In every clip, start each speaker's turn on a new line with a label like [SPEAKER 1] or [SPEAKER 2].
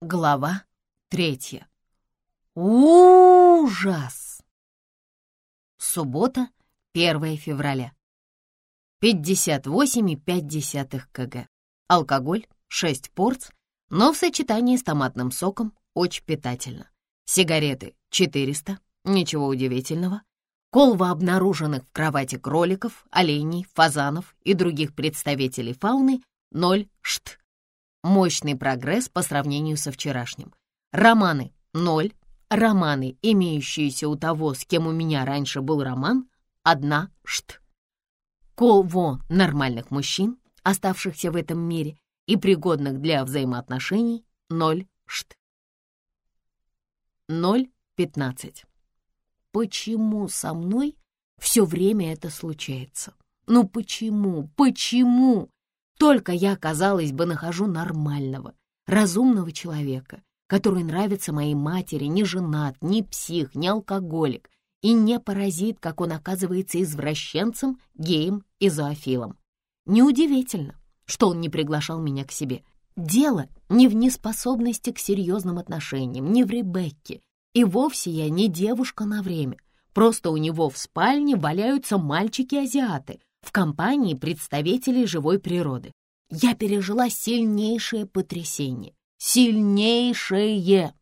[SPEAKER 1] Глава третья. Ужас! Суббота, 1 февраля. 58,5 кг. Алкоголь 6 порц, но в сочетании с томатным соком очень питательно. Сигареты 400, ничего удивительного. Колва обнаруженных в кровати кроликов, оленей, фазанов и других представителей фауны 0 шт. Мощный прогресс по сравнению со вчерашним. Романы — ноль. Романы, имеющиеся у того, с кем у меня раньше был роман, одна шт. Колво нормальных мужчин, оставшихся в этом мире и пригодных для взаимоотношений, ноль шт. Ноль пятнадцать. Почему со мной все время это случается? Ну почему? Почему? Только я, казалось бы, нахожу нормального, разумного человека, который нравится моей матери, не женат, не псих, не алкоголик и не паразит, как он оказывается извращенцем, геем и зоофилом. Неудивительно, что он не приглашал меня к себе. Дело не в неспособности к серьезным отношениям, не в Ребекке. И вовсе я не девушка на время. Просто у него в спальне валяются мальчики-азиаты, в компании представителей живой природы. Я пережила сильнейшее потрясение. Сильнейшее!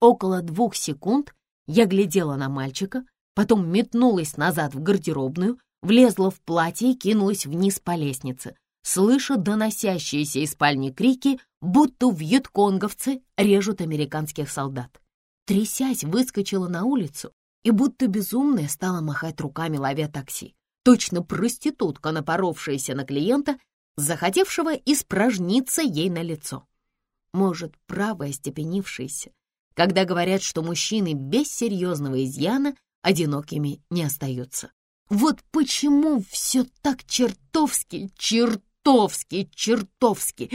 [SPEAKER 1] Около двух секунд я глядела на мальчика, потом метнулась назад в гардеробную, влезла в платье и кинулась вниз по лестнице, слыша доносящиеся из спальни крики, будто вьетконговцы режут американских солдат. Трясясь, выскочила на улицу и будто безумная стала махать руками, ловя такси. Точно проститутка, напоровшаяся на клиента, захотевшего испражниться ей на лицо. Может, право остепенившиеся, когда говорят, что мужчины без серьезного изъяна одинокими не остаются. Вот почему все так чертовски, чертовски, чертовски.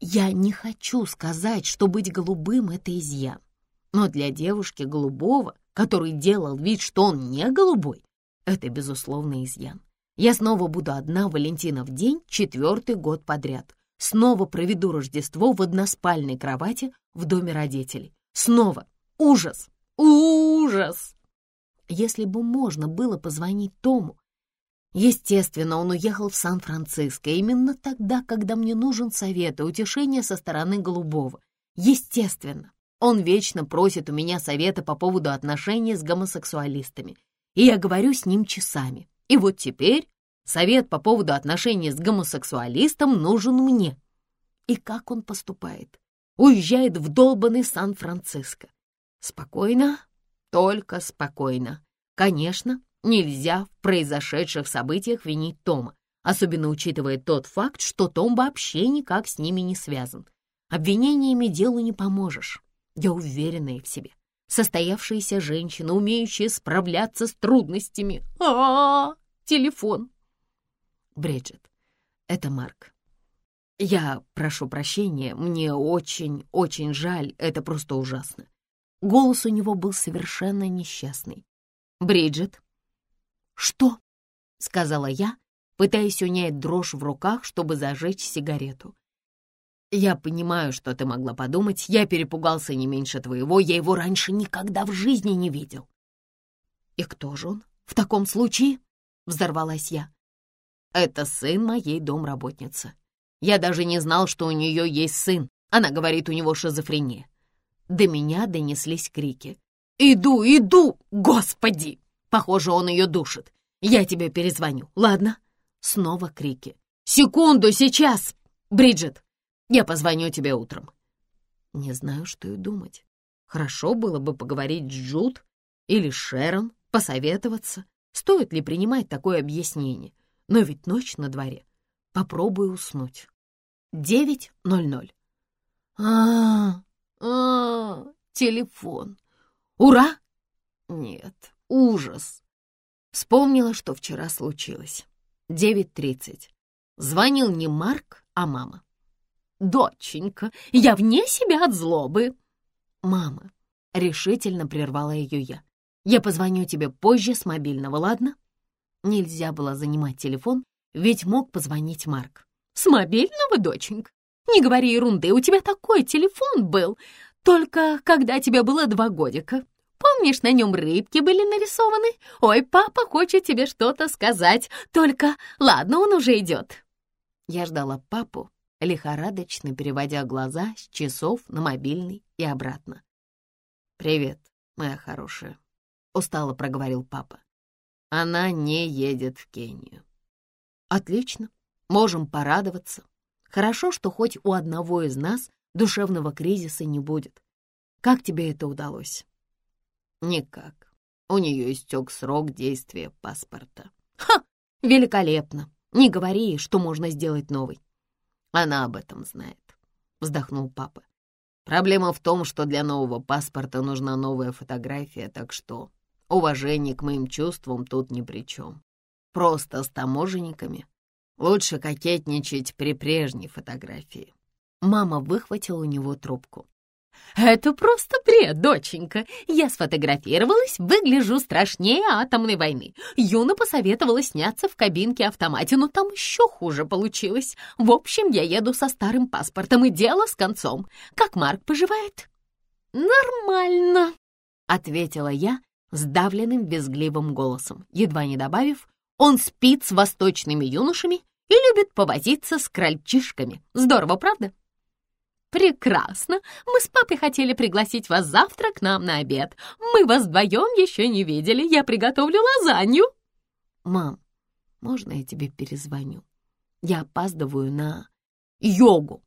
[SPEAKER 1] Я не хочу сказать, что быть голубым — это изъян. Но для девушки голубого, который делал вид, что он не голубой, это, безусловно, изъян. Я снова буду одна Валентина в день четвертый год подряд. Снова проведу Рождество в односпальной кровати в доме родителей. Снова. Ужас! Ужас! Если бы можно было позвонить Тому. Естественно, он уехал в Сан-Франциско именно тогда, когда мне нужен совет и утешение со стороны Голубого. Естественно, он вечно просит у меня совета по поводу отношений с гомосексуалистами и я говорю с ним часами. И вот теперь совет по поводу отношений с гомосексуалистом нужен мне. И как он поступает? Уезжает в долбанный Сан-Франциско. Спокойно, только спокойно. Конечно, нельзя в произошедших событиях винить Тома, особенно учитывая тот факт, что Том вообще никак с ними не связан. Обвинениями делу не поможешь. Я уверенная в себе состоявшаяся женщина, умеющая справляться с трудностями. А, -а, -а телефон. Бриджит, это Марк. Я прошу прощения, мне очень-очень жаль, это просто ужасно. Голос у него был совершенно несчастный. Бриджит. Что? Сказала я, пытаясь унять дрожь в руках, чтобы зажечь сигарету. «Я понимаю, что ты могла подумать. Я перепугался не меньше твоего. Я его раньше никогда в жизни не видел». «И кто же он в таком случае?» — взорвалась я. «Это сын моей домработницы. Я даже не знал, что у нее есть сын. Она говорит, у него шизофрения». До меня донеслись крики. «Иду, иду! Господи!» Похоже, он ее душит. «Я тебе перезвоню, ладно?» Снова крики. «Секунду, сейчас! Бриджит, я позвоню тебе утром». Не знаю, что и думать. Хорошо было бы поговорить с Джуд или Шерон, посоветоваться, стоит ли принимать такое объяснение. Но ведь ночь на дворе. Попробую уснуть. Девять ноль ноль. А, а, телефон. Ура? Нет, ужас. Вспомнила, что вчера случилось. Девять тридцать. Звонил не Марк, а мама. «Доченька, я вне себя от злобы!» «Мама!» — решительно прервала ее я. «Я позвоню тебе позже с мобильного, ладно?» Нельзя было занимать телефон, ведь мог позвонить Марк. «С мобильного, доченька? не говори ерунды, у тебя такой телефон был, только когда тебе было два годика. Помнишь, на нем рыбки были нарисованы? Ой, папа хочет тебе что-то сказать, только ладно, он уже идет». Я ждала папу, лихорадочно переводя глаза с часов на мобильный и обратно. «Привет, моя хорошая», — устало проговорил папа. «Она не едет в Кению». «Отлично, можем порадоваться. Хорошо, что хоть у одного из нас душевного кризиса не будет. Как тебе это удалось?» «Никак. У нее истек срок действия паспорта». «Ха! Великолепно! Не говори, что можно сделать новый. Она об этом знает», — вздохнул папа. «Проблема в том, что для нового паспорта нужна новая фотография, так что уважение к моим чувствам тут ни при чем. Просто с таможенниками лучше кокетничать при прежней фотографии». Мама выхватила у него трубку. «Это просто бред, доченька. Я сфотографировалась, выгляжу страшнее атомной войны. Юна посоветовала сняться в кабинке автомате, но там еще хуже получилось. В общем, я еду со старым паспортом, и дело с концом. Как Марк поживает?» «Нормально», — ответила я сдавленным безгливым голосом, едва не добавив, «он спит с восточными юношами и любит повозиться с крольчишками. Здорово, правда?» «Прекрасно! Мы с папой хотели пригласить вас завтра к нам на обед. Мы вас вдвоем еще не видели. Я приготовлю лазанью!» «Мам, можно я тебе перезвоню? Я опаздываю на йогу!»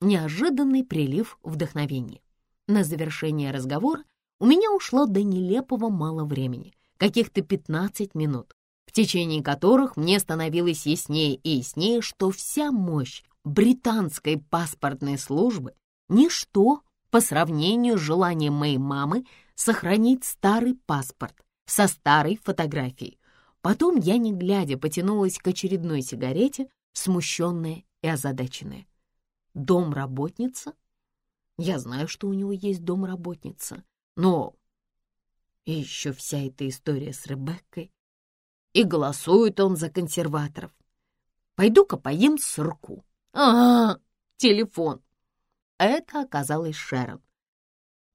[SPEAKER 1] Неожиданный прилив вдохновения. На завершение разговора у меня ушло до нелепого мало времени, каких-то 15 минут, в течение которых мне становилось яснее и яснее, что вся мощь британской паспортной службы ничто по сравнению с желанием моей мамы сохранить старый паспорт со старой фотографией. Потом я, не глядя, потянулась к очередной сигарете, смущенная и озадаченная. Домработница? Я знаю, что у него есть домработница, но... И еще вся эта история с Ребеккой. И голосует он за консерваторов. Пойду-ка поем сырку. А, телефон. Это оказалась Шерон.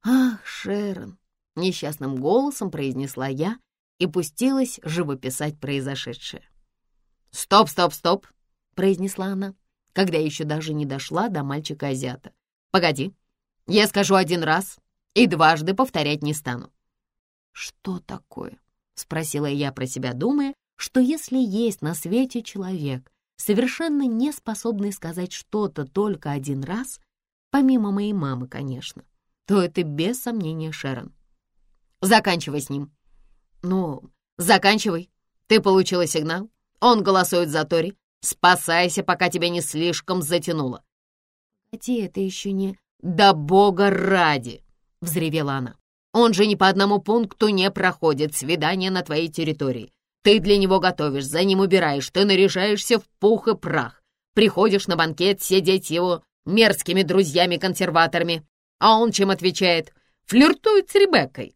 [SPEAKER 1] Ах, Шерон, несчастным голосом произнесла я и пустилась живописать произошедшее. «Стоп, стоп, стоп!» — произнесла она, когда еще даже не дошла до мальчика-азиата. «Погоди, я скажу один раз и дважды повторять не стану». «Что такое?» — спросила я про себя, думая, что если есть на свете человек, совершенно не способный сказать что-то только один раз, помимо моей мамы, конечно, то это без сомнения Шерон. Заканчивай с ним. Ну, заканчивай. Ты получила сигнал. Он голосует за Тори. Спасайся, пока тебя не слишком затянуло. Хотя это еще не... Да бога ради! Взревела она. Он же ни по одному пункту не проходит свидание на твоей территории. Ты для него готовишь, за ним убираешь, ты наряжаешься в пух и прах. Приходишь на банкет сидеть его мерзкими друзьями-консерваторами. А он чем отвечает? Флиртует с Ребеккой.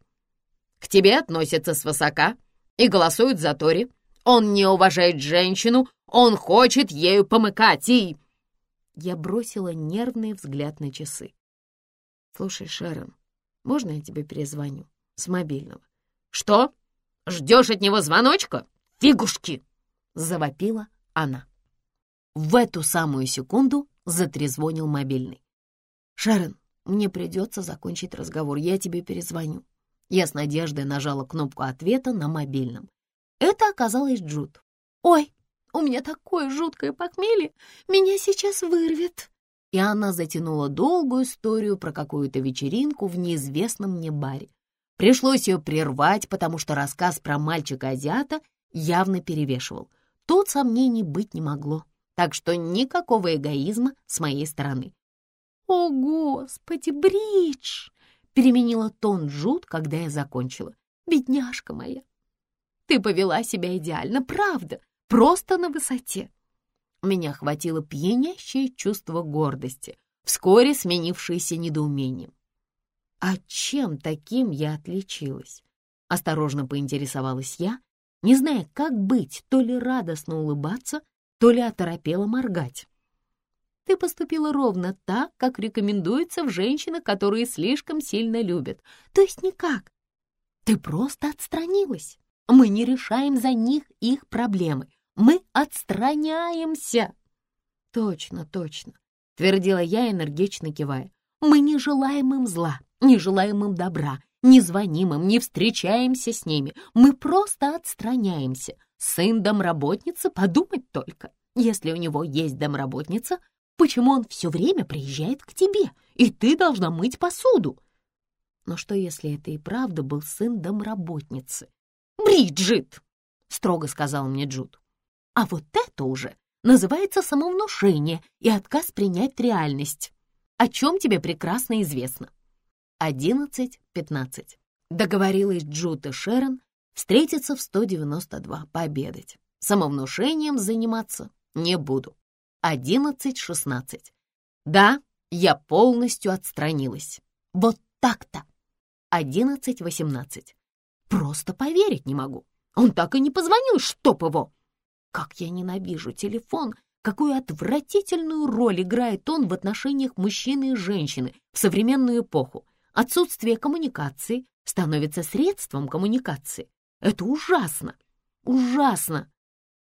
[SPEAKER 1] К тебе относятся свысока и голосуют за Тори. Он не уважает женщину, он хочет ею помыкать и... Я бросила нервный взгляд на часы. «Слушай, Шерон, можно я тебе перезвоню с мобильного?» «Что?» Ждешь от него звоночка? Фигушки!» — завопила она. В эту самую секунду затрезвонил мобильный. «Шерон, мне придется закончить разговор, я тебе перезвоню». Я с надеждой нажала кнопку ответа на мобильном. Это оказалось Джуд. «Ой, у меня такое жуткое похмелье, меня сейчас вырвет!» И она затянула долгую историю про какую-то вечеринку в неизвестном мне баре. Пришлось ее прервать, потому что рассказ про мальчика-азиата явно перевешивал. Тут сомнений быть не могло, так что никакого эгоизма с моей стороны. «О, Господи, Бридж!» — переменила тон Джуд, когда я закончила. «Бедняжка моя! Ты повела себя идеально, правда, просто на высоте!» Меня хватило пьянящее чувство гордости, вскоре сменившееся недоумением. А чем таким я отличилась? Осторожно поинтересовалась я, не зная, как быть, то ли радостно улыбаться, то ли оторопело моргать. Ты поступила ровно так, как рекомендуется в женщинах, которые слишком сильно любят. То есть никак. Ты просто отстранилась. Мы не решаем за них их проблемы. Мы отстраняемся. Точно, точно, твердила я, энергично кивая. Мы не желаем им зла, не желаем им добра, не звоним им, не встречаемся с ними. Мы просто отстраняемся. Сын домработницы, подумать только. Если у него есть домработница, почему он все время приезжает к тебе, и ты должна мыть посуду? Но что, если это и правда был сын домработницы? «Бриджит!» — строго сказал мне Джуд. «А вот это уже называется самовнушение и отказ принять реальность, о чем тебе прекрасно известно». Одиннадцать пятнадцать. Договорилась Джуд и Шерон встретиться в 192, пообедать. Самовнушением заниматься не буду. 11.16. Да, я полностью отстранилась. Вот так-то. 11.18. Просто поверить не могу. Он так и не позвонил, чтоб его. Как я ненавижу телефон, какую отвратительную роль играет он в отношениях мужчины и женщины в современную эпоху. Отсутствие коммуникации становится средством коммуникации. Это ужасно, ужасно.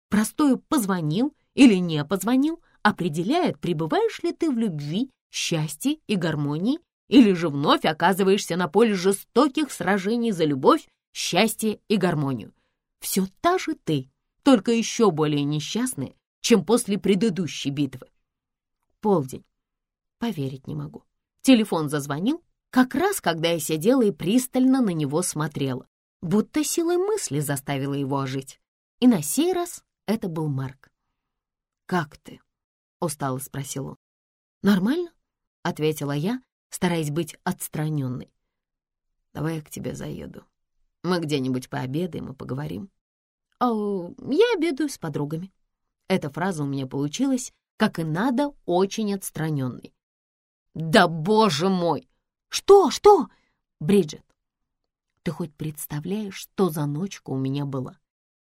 [SPEAKER 1] Простое «позвонил» или «не позвонил» определяет, пребываешь ли ты в любви, счастье и гармонии, или же вновь оказываешься на поле жестоких сражений за любовь, счастье и гармонию. Все та же ты, только еще более несчастная, чем после предыдущей битвы. Полдень. Поверить не могу. Телефон зазвонил, как раз когда я сидела и пристально на него смотрела, будто силой мысли заставила его ожить. И на сей раз это был Марк. «Как ты?» — устало спросил он. «Нормально?» — ответила я, стараясь быть отстраненной. «Давай я к тебе заеду. Мы где-нибудь пообедаем и поговорим». «О, я обедаю с подругами». Эта фраза у меня получилась, как и надо, очень отстраненной. «Да боже мой! Что, что?» «Бриджит, ты хоть представляешь, что за ночка у меня была?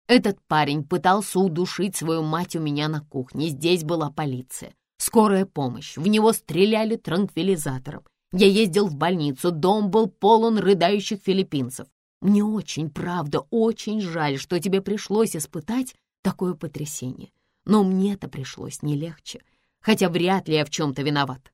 [SPEAKER 1] Этот парень пытался удушить свою мать у меня на кухне. Здесь была полиция, скорая помощь. В него стреляли транквилизатором. Я ездил в больницу, дом был полон рыдающих филиппинцев. Мне очень, правда, очень жаль, что тебе пришлось испытать такое потрясение. Но мне это пришлось не легче, хотя вряд ли я в чем-то виноват.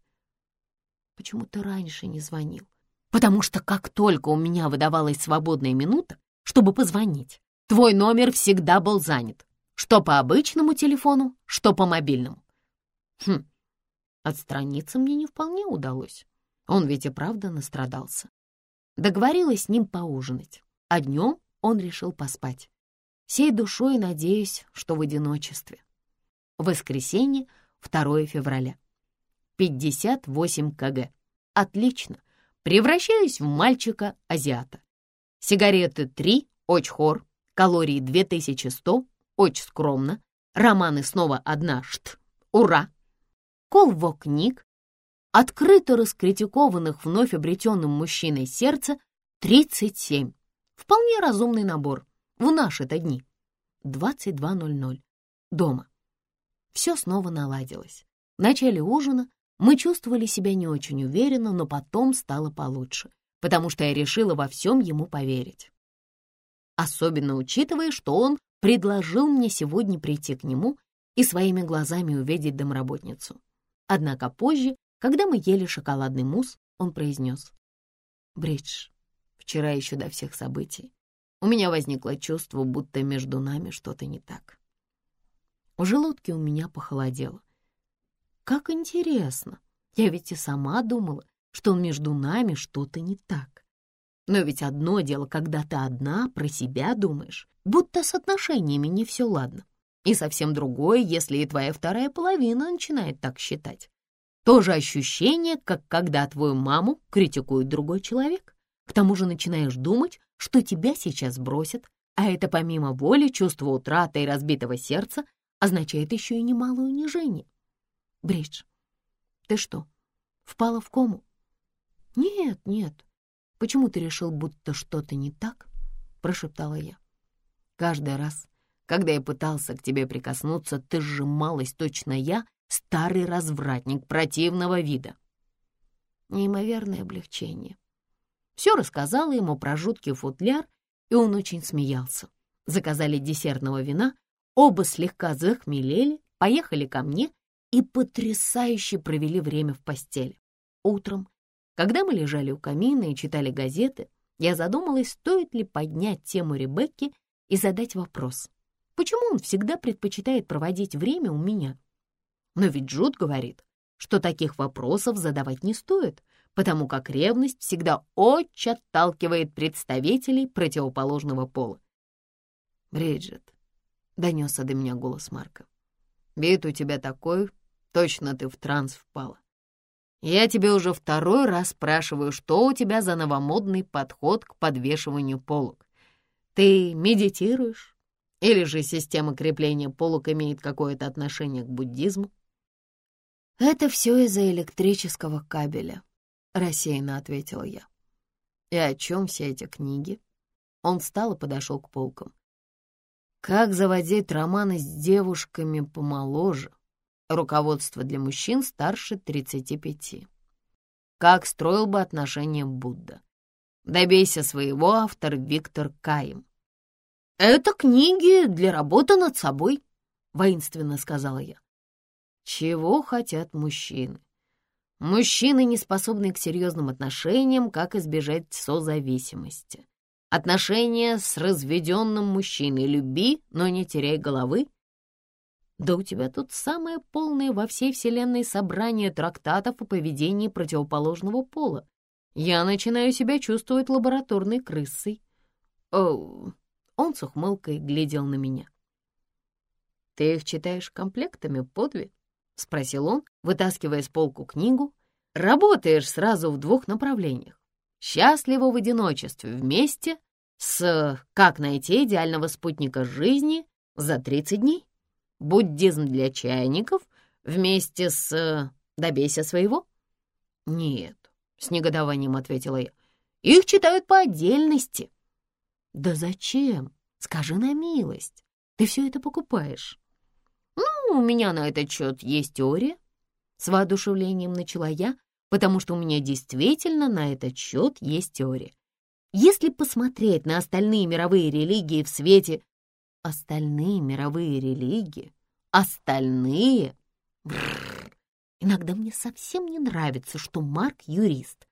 [SPEAKER 1] Почему ты раньше не звонил? Потому что как только у меня выдавалась свободная минута, чтобы позвонить, Твой номер всегда был занят. Что по обычному телефону, что по мобильному. Хм, отстраниться мне не вполне удалось. Он ведь и правда настрадался. Договорилась с ним поужинать, а днем он решил поспать. Сей душой надеюсь, что в одиночестве. Воскресенье, 2 февраля. 58 кг. Отлично. Превращаюсь в мальчика-азиата. Сигареты 3, очхор, Калории 2100, очень скромно. Романы снова одна шт. Ура! Колво книг, открыто раскритикованных вновь обретенным мужчиной сердца 37. Вполне разумный набор в наши-то дни. 22.00. Дома. Все снова наладилось. В начале ужина мы чувствовали себя не очень уверенно, но потом стало получше, потому что я решила во всем ему поверить особенно учитывая, что он предложил мне сегодня прийти к нему и своими глазами увидеть домработницу. Однако позже, когда мы ели шоколадный мусс, он произнес. «Бридж, вчера еще до всех событий у меня возникло чувство, будто между нами что-то не так. В желудке у меня похолодело. Как интересно, я ведь и сама думала, что между нами что-то не так. Но ведь одно дело, когда ты одна про себя думаешь, будто с отношениями не все ладно. И совсем другое, если и твоя вторая половина начинает так считать. То же ощущение, как когда твою маму критикует другой человек. К тому же начинаешь думать, что тебя сейчас бросят, а это помимо воли чувство утраты и разбитого сердца означает еще и немалое унижение. Бридж, ты что, впала в кому? Нет, нет, Почему ты решил, будто что-то не так?» — прошептала я. «Каждый раз, когда я пытался к тебе прикоснуться, ты сжималась точно я старый развратник противного вида. Неимоверное облегчение. Все рассказала ему про жуткий футляр, и он очень смеялся. Заказали десертного вина, оба слегка захмелели, поехали ко мне и потрясающе провели время в постели. Утром, когда мы лежали у камина и читали газеты, я задумалась, стоит ли поднять тему Ребекки и задать вопрос. Почему он всегда предпочитает проводить время у меня? Но ведь Джуд говорит, что таких вопросов задавать не стоит, потому как ревность всегда очень отталкивает представителей противоположного пола. «Бриджит», — донесся до меня голос Марка, — «вид у тебя такой, точно ты в транс впала. Я тебе уже второй раз спрашиваю, что у тебя за новомодный подход к подвешиванию полок. Ты медитируешь? Или же система крепления полок имеет какое-то отношение к буддизму? Это все из-за электрического кабеля, рассеянно ответила я. И о чем все эти книги? Он встал и подошел к полкам. Как заводить романы с девушками помоложе? Руководство для мужчин старше 35. Как строил бы отношения Будда? Добейся своего, автор Виктор Каим. «Это книги для работы над собой», — воинственно сказала я. Чего хотят мужчины? Мужчины, не способные к серьезным отношениям, как избежать созависимости. Отношения с разведенным мужчиной. Люби, но не теряй головы. Да у тебя тут самое полное во всей вселенной собрание трактатов о поведении противоположного пола. Я начинаю себя чувствовать лабораторной крысой. О, он с ухмылкой глядел на меня. Ты их читаешь комплектами по две? — спросил он, вытаскивая с полку книгу. «Работаешь сразу в двух направлениях. Счастливо в одиночестве вместе с «Как найти идеального спутника жизни за 30 дней», «Буддизм для чайников» вместе с «Добейся своего». «Нет», — с негодованием ответила я, — «их читают по отдельности». «Да зачем? Скажи на милость. Ты все это покупаешь». «Ну, у меня на этот счет есть теория», — с воодушевлением начала я, потому что у меня действительно на этот счет есть теория. Если посмотреть на остальные мировые религии в свете... Остальные мировые религии? Остальные? Бррр. Иногда мне совсем не нравится, что Марк юрист.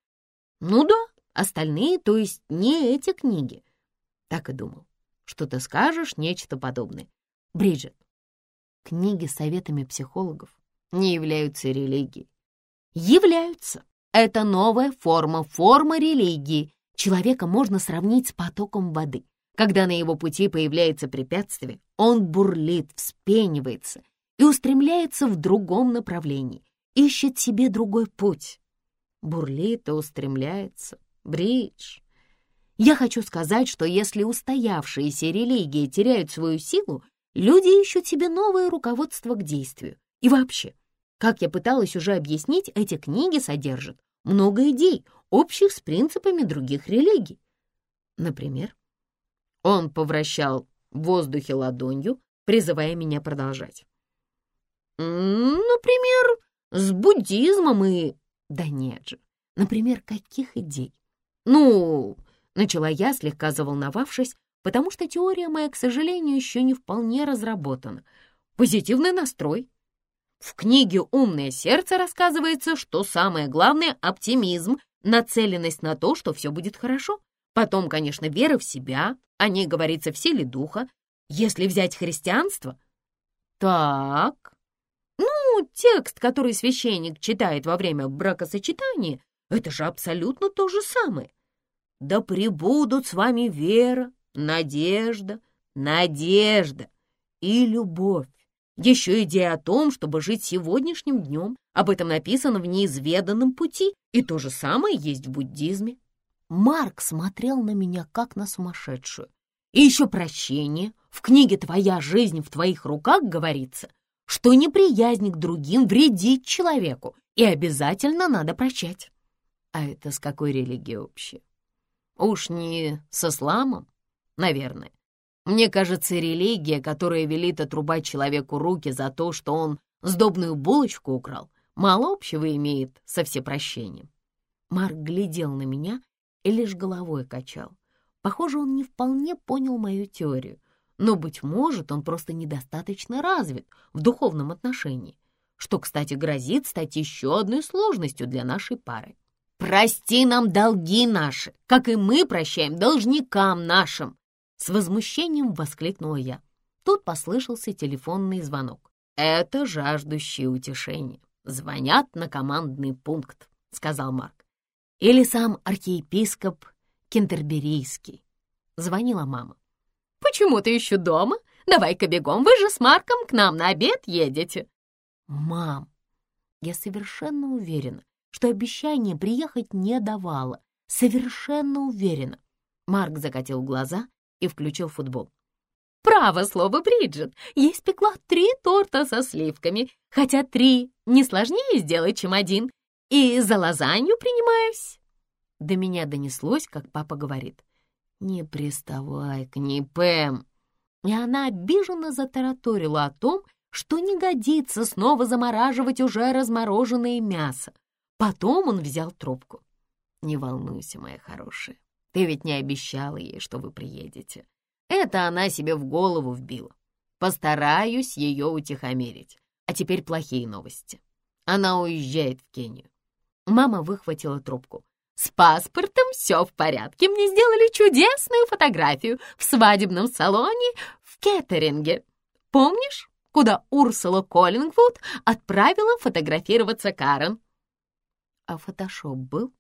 [SPEAKER 1] Ну да, остальные, то есть не эти книги. Так и думал, что ты скажешь нечто подобное. Бриджит, книги советами психологов не являются религией. Являются. Это новая форма, форма религии. Человека можно сравнить с потоком воды. Когда на его пути появляется препятствие, он бурлит, вспенивается и устремляется в другом направлении, ищет себе другой путь. Бурлит и устремляется. Бридж. Я хочу сказать, что если устоявшиеся религии теряют свою силу, Люди ищут себе новое руководство к действию. И вообще, как я пыталась уже объяснить, эти книги содержат много идей, общих с принципами других религий. Например, он повращал в воздухе ладонью, призывая меня продолжать. Например, с буддизмом и... Да нет же. Например, каких идей? Ну, начала я, слегка заволновавшись, потому что теория моя, к сожалению, еще не вполне разработана. Позитивный настрой. В книге «Умное сердце» рассказывается, что самое главное — оптимизм, нацеленность на то, что все будет хорошо. Потом, конечно, вера в себя, о ней говорится в силе духа. Если взять христианство... Так... Ну, текст, который священник читает во время бракосочетания, это же абсолютно то же самое. «Да пребудут с вами вера, надежда, надежда и любовь. Еще идея о том, чтобы жить сегодняшним днем. Об этом написано в неизведанном пути, и то же самое есть в буддизме. Марк смотрел на меня, как на сумасшедшую. И еще прощение. В книге «Твоя жизнь в твоих руках» говорится, что неприязнь к другим вредит человеку, и обязательно надо прощать. А это с какой религией вообще? Уж не с исламом? наверное. Мне кажется, религия, которая велит отрубать человеку руки за то, что он Сдобную булочку украл. Мало общего имеет со всепрощением. Марк глядел на меня и лишь головой качал. Похоже, он не вполне понял мою теорию, но, быть может, он просто недостаточно развит в духовном отношении, что, кстати, грозит стать еще одной сложностью для нашей пары. «Прости нам долги наши, как и мы прощаем должникам нашим!» С возмущением воскликнула я. Тут послышался телефонный звонок. «Это жаждущие утешения. Звонят на командный пункт», — сказал Марк. «Или сам архиепископ Кентерберийский». Звонила мама. «Почему ты еще дома? Давай-ка бегом, вы же с Марком к нам на обед едете». «Мам, я совершенно уверена, что обещание приехать не давала. Совершенно уверена». Марк закатил глаза и включил футбол. «Право слово, Бриджит, я испекла три торта со сливками, хотя три не сложнее сделать, чем один, и за лазанью принимаюсь». До меня донеслось, как папа говорит. «Не приставай к ней, Пэм!» И она обиженно затараторила о том, что не годится снова замораживать уже размороженное мясо. Потом он взял трубку. «Не волнуйся, моя хорошая, ты ведь не обещала ей, что вы приедете. Это она себе в голову вбила. Постараюсь ее утихомирить. А теперь плохие новости. Она уезжает в Кению. Мама выхватила трубку. «С паспортом все в порядке. Мне сделали чудесную фотографию в свадебном салоне в Кеттеринге. Помнишь, куда Урсула Коллингвуд отправила фотографироваться Карен?» «А фотошоп был?»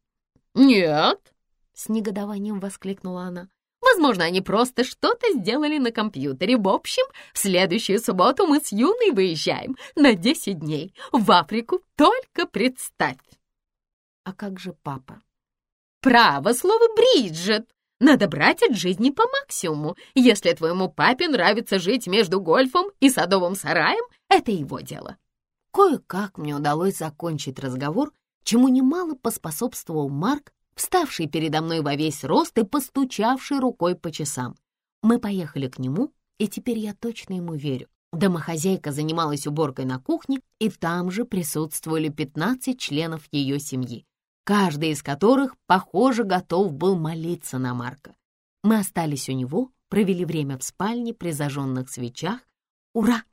[SPEAKER 1] «Нет», — с негодованием воскликнула она. «Возможно, они просто что-то сделали на компьютере. В общем, в следующую субботу мы с Юной выезжаем на 10 дней в Африку. Только представь!» «А как же папа?» «Право слово, Бриджит! Надо брать от жизни по максимуму. Если твоему папе нравится жить между гольфом и садовым сараем, это его дело». Кое-как мне удалось закончить разговор, чему немало поспособствовал Марк, вставший передо мной во весь рост и постучавший рукой по часам. Мы поехали к нему, и теперь я точно ему верю. Домохозяйка занималась уборкой на кухне, и там же присутствовали 15 членов ее семьи, каждый из которых, похоже, готов был молиться на Марка. Мы остались у него, провели время в спальне при зажженных свечах. Ура!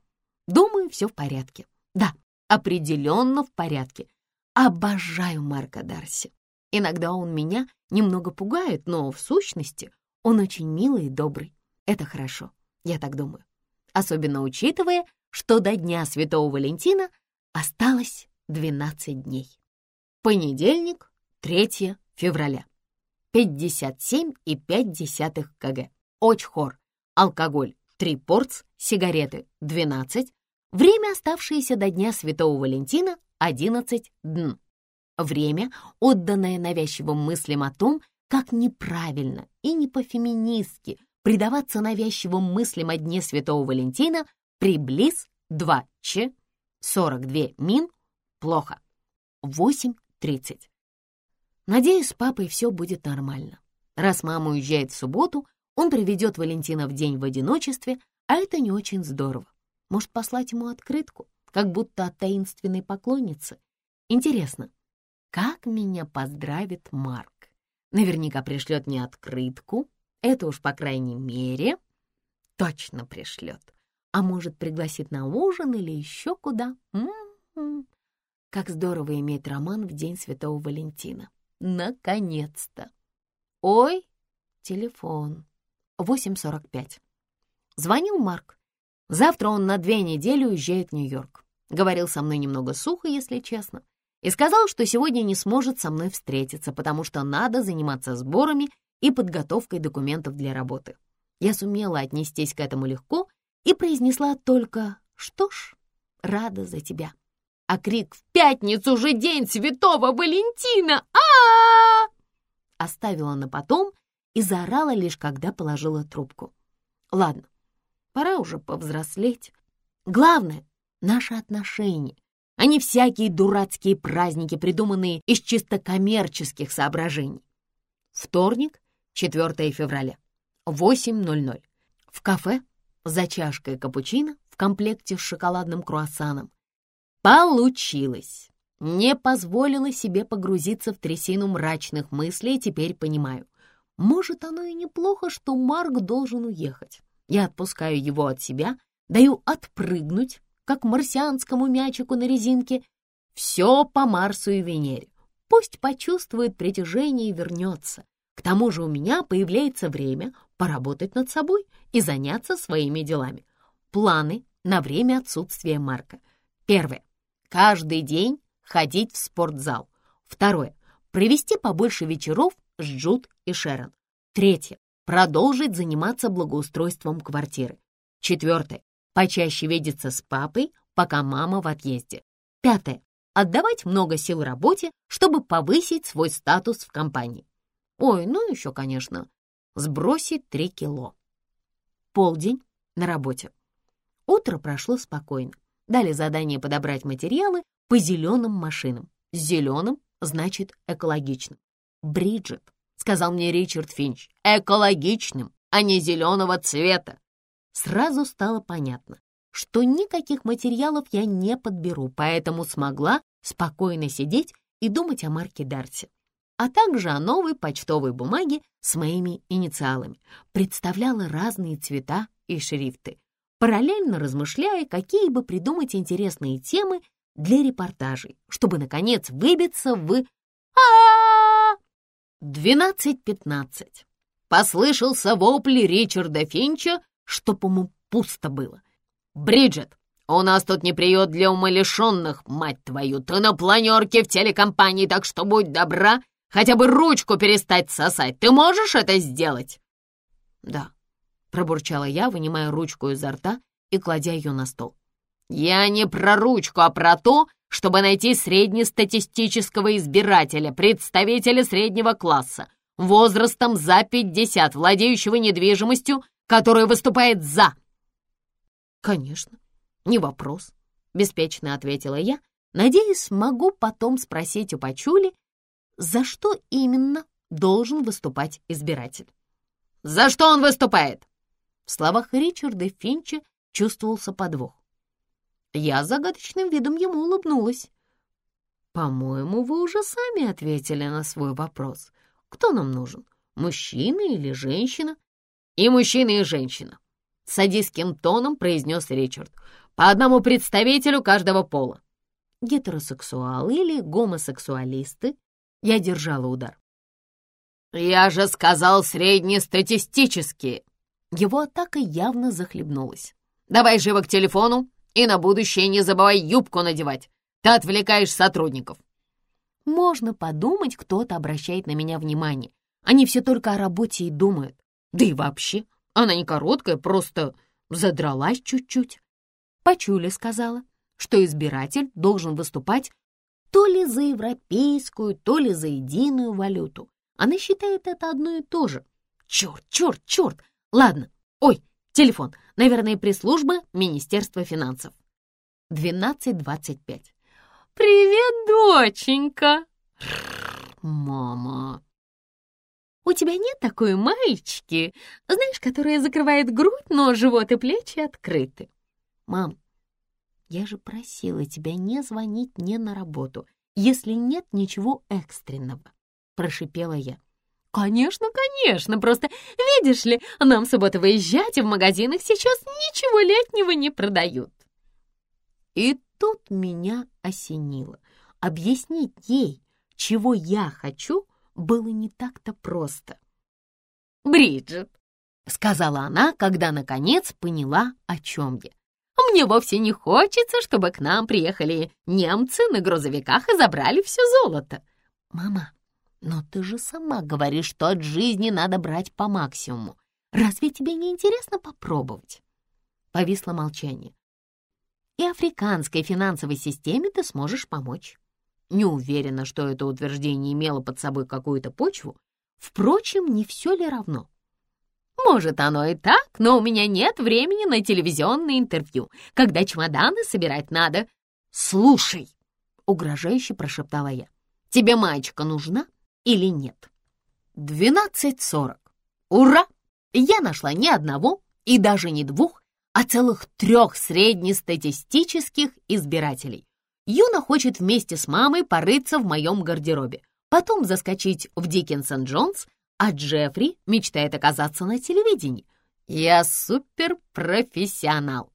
[SPEAKER 1] Думаю, все в порядке. Да, определенно в порядке. Обожаю Марка Дарси. Иногда он меня немного пугает, но в сущности он очень милый и добрый. Это хорошо, я так думаю. Особенно учитывая, что до Дня Святого Валентина осталось 12 дней. Понедельник, 3 февраля. 57,5 кг. Очхор. Алкоголь 3 порц, сигареты 12. Время, оставшееся до Дня Святого Валентина, 11 дн. Время, отданное навязчивым мыслям о том, как неправильно и не по-феминистски предаваться навязчивым мыслям о Дне Святого Валентина, приблиз 2 ч, 42 мин, плохо. 8.30. Надеюсь, с папой все будет нормально. Раз мама уезжает в субботу, он приведет Валентина в день в одиночестве, а это не очень здорово. Может, послать ему открытку, как будто от таинственной поклонницы? Интересно, как меня поздравит Марк. Наверняка пришлет мне открытку. Это уж, по крайней мере, точно пришлет. А может, пригласит на ужин или еще куда. М -м -м. Как здорово иметь роман в День Святого Валентина. Наконец-то. Ой, телефон. 8.45. Звонил Марк. Завтра он на две недели уезжает в Нью-Йорк. Говорил со мной немного сухо, если честно и сказал, что сегодня не сможет со мной встретиться, потому что надо заниматься сборами и подготовкой документов для работы. Я сумела отнестись к этому легко и произнесла только «Что ж, рада за тебя». А крик «В пятницу же день Святого Валентина! а, -а, -а Оставила на потом и заорала лишь, когда положила трубку. Ладно, пора уже повзрослеть. Главное — наши отношения а не всякие дурацкие праздники, придуманные из чисто коммерческих соображений. Вторник, 4 февраля, 8.00. В кафе за чашкой капучино в комплекте с шоколадным круассаном Получилось. Не позволила себе погрузиться в трясину мрачных мыслей, теперь понимаю. Может, оно и неплохо, что Марк должен уехать. Я отпускаю его от себя, даю отпрыгнуть, как марсианскому мячику на резинке. Все по Марсу и Венере. Пусть почувствует притяжение и вернется. К тому же у меня появляется время поработать над собой и заняться своими делами. Планы на время отсутствия Марка. Первое. Каждый день ходить в спортзал. Второе. Провести побольше вечеров с Джуд и Шерон. Третье. Продолжить заниматься благоустройством квартиры. Четвертое. Почаще видеться с папой, пока мама в отъезде. Пятое. Отдавать много сил работе, чтобы повысить свой статус в компании. Ой, ну еще, конечно, сбросить три кило. Полдень на работе. Утро прошло спокойно. Дали задание подобрать материалы по зеленым машинам. Зеленым значит экологичным. Бриджит, сказал мне Ричард Финч, экологичным, а не зеленого цвета. Сразу стало понятно, что никаких материалов я не подберу, поэтому смогла спокойно сидеть и думать о Марке Дарси, а также о новой почтовой бумаге с моими инициалами. Представляла разные цвета и шрифты, параллельно размышляя, какие бы придумать интересные темы для репортажей, чтобы, наконец, выбиться в... а Двенадцать пятнадцать. Послышался вопль Ричарда Финча, чтоб ему пусто было. «Бриджит, у нас тут не приют для умалишенных, мать твою! Ты на планерке в телекомпании, так что будь добра, хотя бы ручку перестать сосать. Ты можешь это сделать?» «Да», пробурчала я, вынимая ручку изо рта и кладя ее на стол. «Я не про ручку, а про то, чтобы найти среднестатистического избирателя, представителя среднего класса, возрастом за пятьдесят, владеющего недвижимостью, который выступает «за». «Конечно, не вопрос», — беспечно ответила я, надеясь, могу потом спросить у Пачули, за что именно должен выступать избиратель. «За что он выступает?» В словах Ричарда Финча чувствовался подвох. Я загадочным видом ему улыбнулась. «По-моему, вы уже сами ответили на свой вопрос. Кто нам нужен, мужчина или женщина?» «И мужчина, и женщина», — садистским тоном произнес Ричард. «По одному представителю каждого пола». «Гетеросексуалы или гомосексуалисты?» Я держала удар. «Я же сказал среднестатистические», его атака явно захлебнулась. «Давай живо к телефону и на будущее не забывай юбку надевать. Ты отвлекаешь сотрудников». Можно подумать, кто-то обращает на меня внимание. Они все только о работе и думают. Да и вообще, она не короткая, просто задралась чуть-чуть. Пачуля сказала, что избиратель должен выступать то ли за европейскую, то ли за единую валюту. Она считает это одно и то же. Черт, черт, черт! Ладно. Ой, телефон. Наверное, пресс-служба Министерства финансов. 12.25. «Привет, доченька!» «Мама!» «У тебя нет такой маечки, знаешь, которая закрывает грудь, но живот и плечи открыты?» «Мам, я же просила тебя не звонить мне на работу, если нет ничего экстренного», — прошипела я. «Конечно, конечно, просто, видишь ли, нам в субботу выезжать, и в магазинах сейчас ничего летнего не продают». И тут меня осенило. Объяснить ей, чего я хочу, было не так-то просто. «Бриджит», — сказала она, когда наконец поняла, о чем я. «Мне вовсе не хочется, чтобы к нам приехали немцы на грузовиках и забрали все золото». «Мама, но ты же сама говоришь, что от жизни надо брать по максимуму. Разве тебе не интересно попробовать?» Повисло молчание. «И африканской финансовой системе ты сможешь помочь». Не уверена, что это утверждение имело под собой какую-то почву. Впрочем, не все ли равно? Может, оно и так, но у меня нет времени на телевизионное интервью, когда чемоданы собирать надо. «Слушай», — угрожающе прошептала я, — «тебе маечка нужна?» или нет. 12.40. Ура! Я нашла не одного и даже не двух, а целых трех среднестатистических избирателей. Юна хочет вместе с мамой порыться в моем гардеробе, потом заскочить в Диккенсон Джонс, а Джеффри мечтает оказаться на телевидении. Я суперпрофессионал.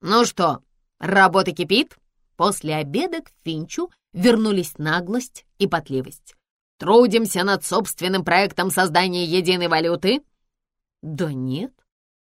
[SPEAKER 1] Ну что, работа кипит? После обеда к Финчу вернулись наглость и потливость. Трудимся над собственным проектом создания единой валюты? Да нет.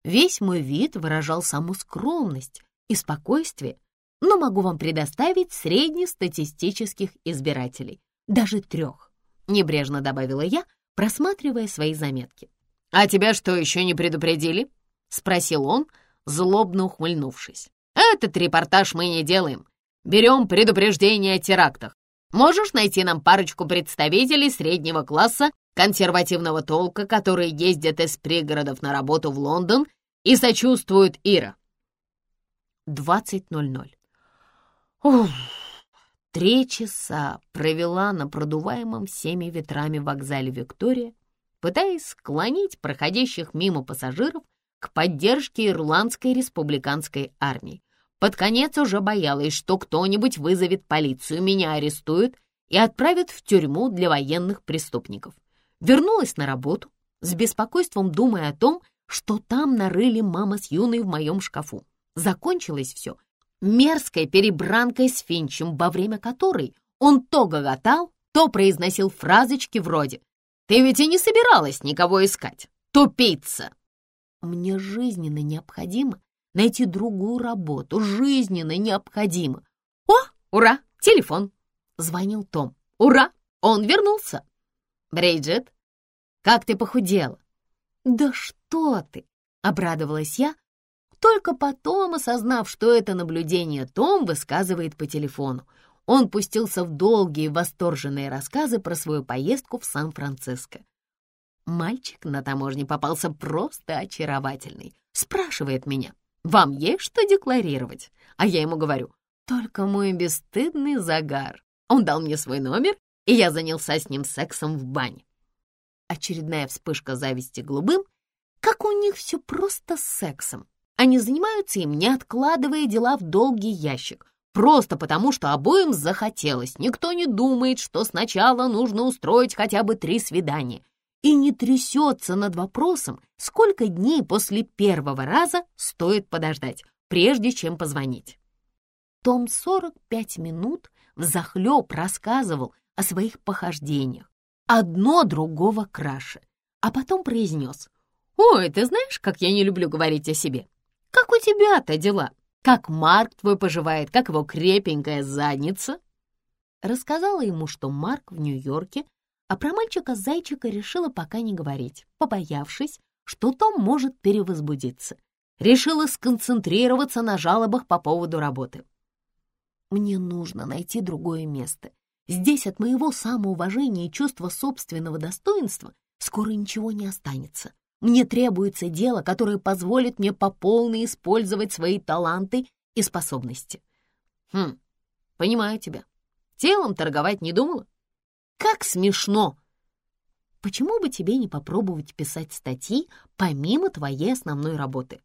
[SPEAKER 1] Весь мой вид выражал саму скромность и спокойствие, но могу вам предоставить среднестатистических избирателей, даже трех, небрежно добавила я, просматривая свои заметки. «А тебя что, еще не предупредили?» — спросил он, злобно ухмыльнувшись. «Этот репортаж мы не делаем. Берем предупреждение о терактах. Можешь найти нам парочку представителей среднего класса консервативного толка, которые ездят из пригородов на работу в Лондон и сочувствуют Ира?» 20.00. Три часа провела на продуваемом всеми ветрами вокзале Виктория, пытаясь склонить проходящих мимо пассажиров к поддержке Ирландской республиканской армии. Под конец уже боялась, что кто-нибудь вызовет полицию, меня арестуют и отправят в тюрьму для военных преступников. Вернулась на работу, с беспокойством думая о том, что там нарыли мама с Юной в моем шкафу. Закончилось все мерзкой перебранкой с Финчем, во время которой он то гоготал, то произносил фразочки вроде «Ты ведь и не собиралась никого искать, тупица!» Мне жизненно необходимо найти другую работу, жизненно необходимо. «О, ура, телефон!» — звонил Том. «Ура, он вернулся!» «Бриджит, как ты похудела?» «Да что ты!» — обрадовалась я, только потом, осознав, что это наблюдение Том высказывает по телефону, он пустился в долгие восторженные рассказы про свою поездку в Сан-Франциско. Мальчик на таможне попался просто очаровательный. Спрашивает меня, вам есть что декларировать? А я ему говорю, только мой бесстыдный загар. Он дал мне свой номер, и я занялся с ним сексом в бане. Очередная вспышка зависти голубым. Как у них все просто с сексом. Они занимаются им, не откладывая дела в долгий ящик, просто потому, что обоим захотелось. Никто не думает, что сначала нужно устроить хотя бы три свидания и не трясется над вопросом, сколько дней после первого раза стоит подождать, прежде чем позвонить. Том 45 минут взахлеб рассказывал о своих похождениях, одно другого краше, а потом произнес, «Ой, ты знаешь, как я не люблю говорить о себе? Как у тебя-то дела? Как Марк твой поживает? Как его крепенькая задница?» Рассказала ему, что Марк в Нью-Йорке, а про мальчика-зайчика решила пока не говорить, побоявшись, что Том может перевозбудиться. Решила сконцентрироваться на жалобах по поводу работы. «Мне нужно найти другое место. Здесь от моего самоуважения и чувства собственного достоинства скоро ничего не останется. Мне требуется дело, которое позволит мне по полной использовать свои таланты и способности. Хм, понимаю тебя. Телом торговать не думала? Как смешно! Почему бы тебе не попробовать писать статьи помимо твоей основной работы?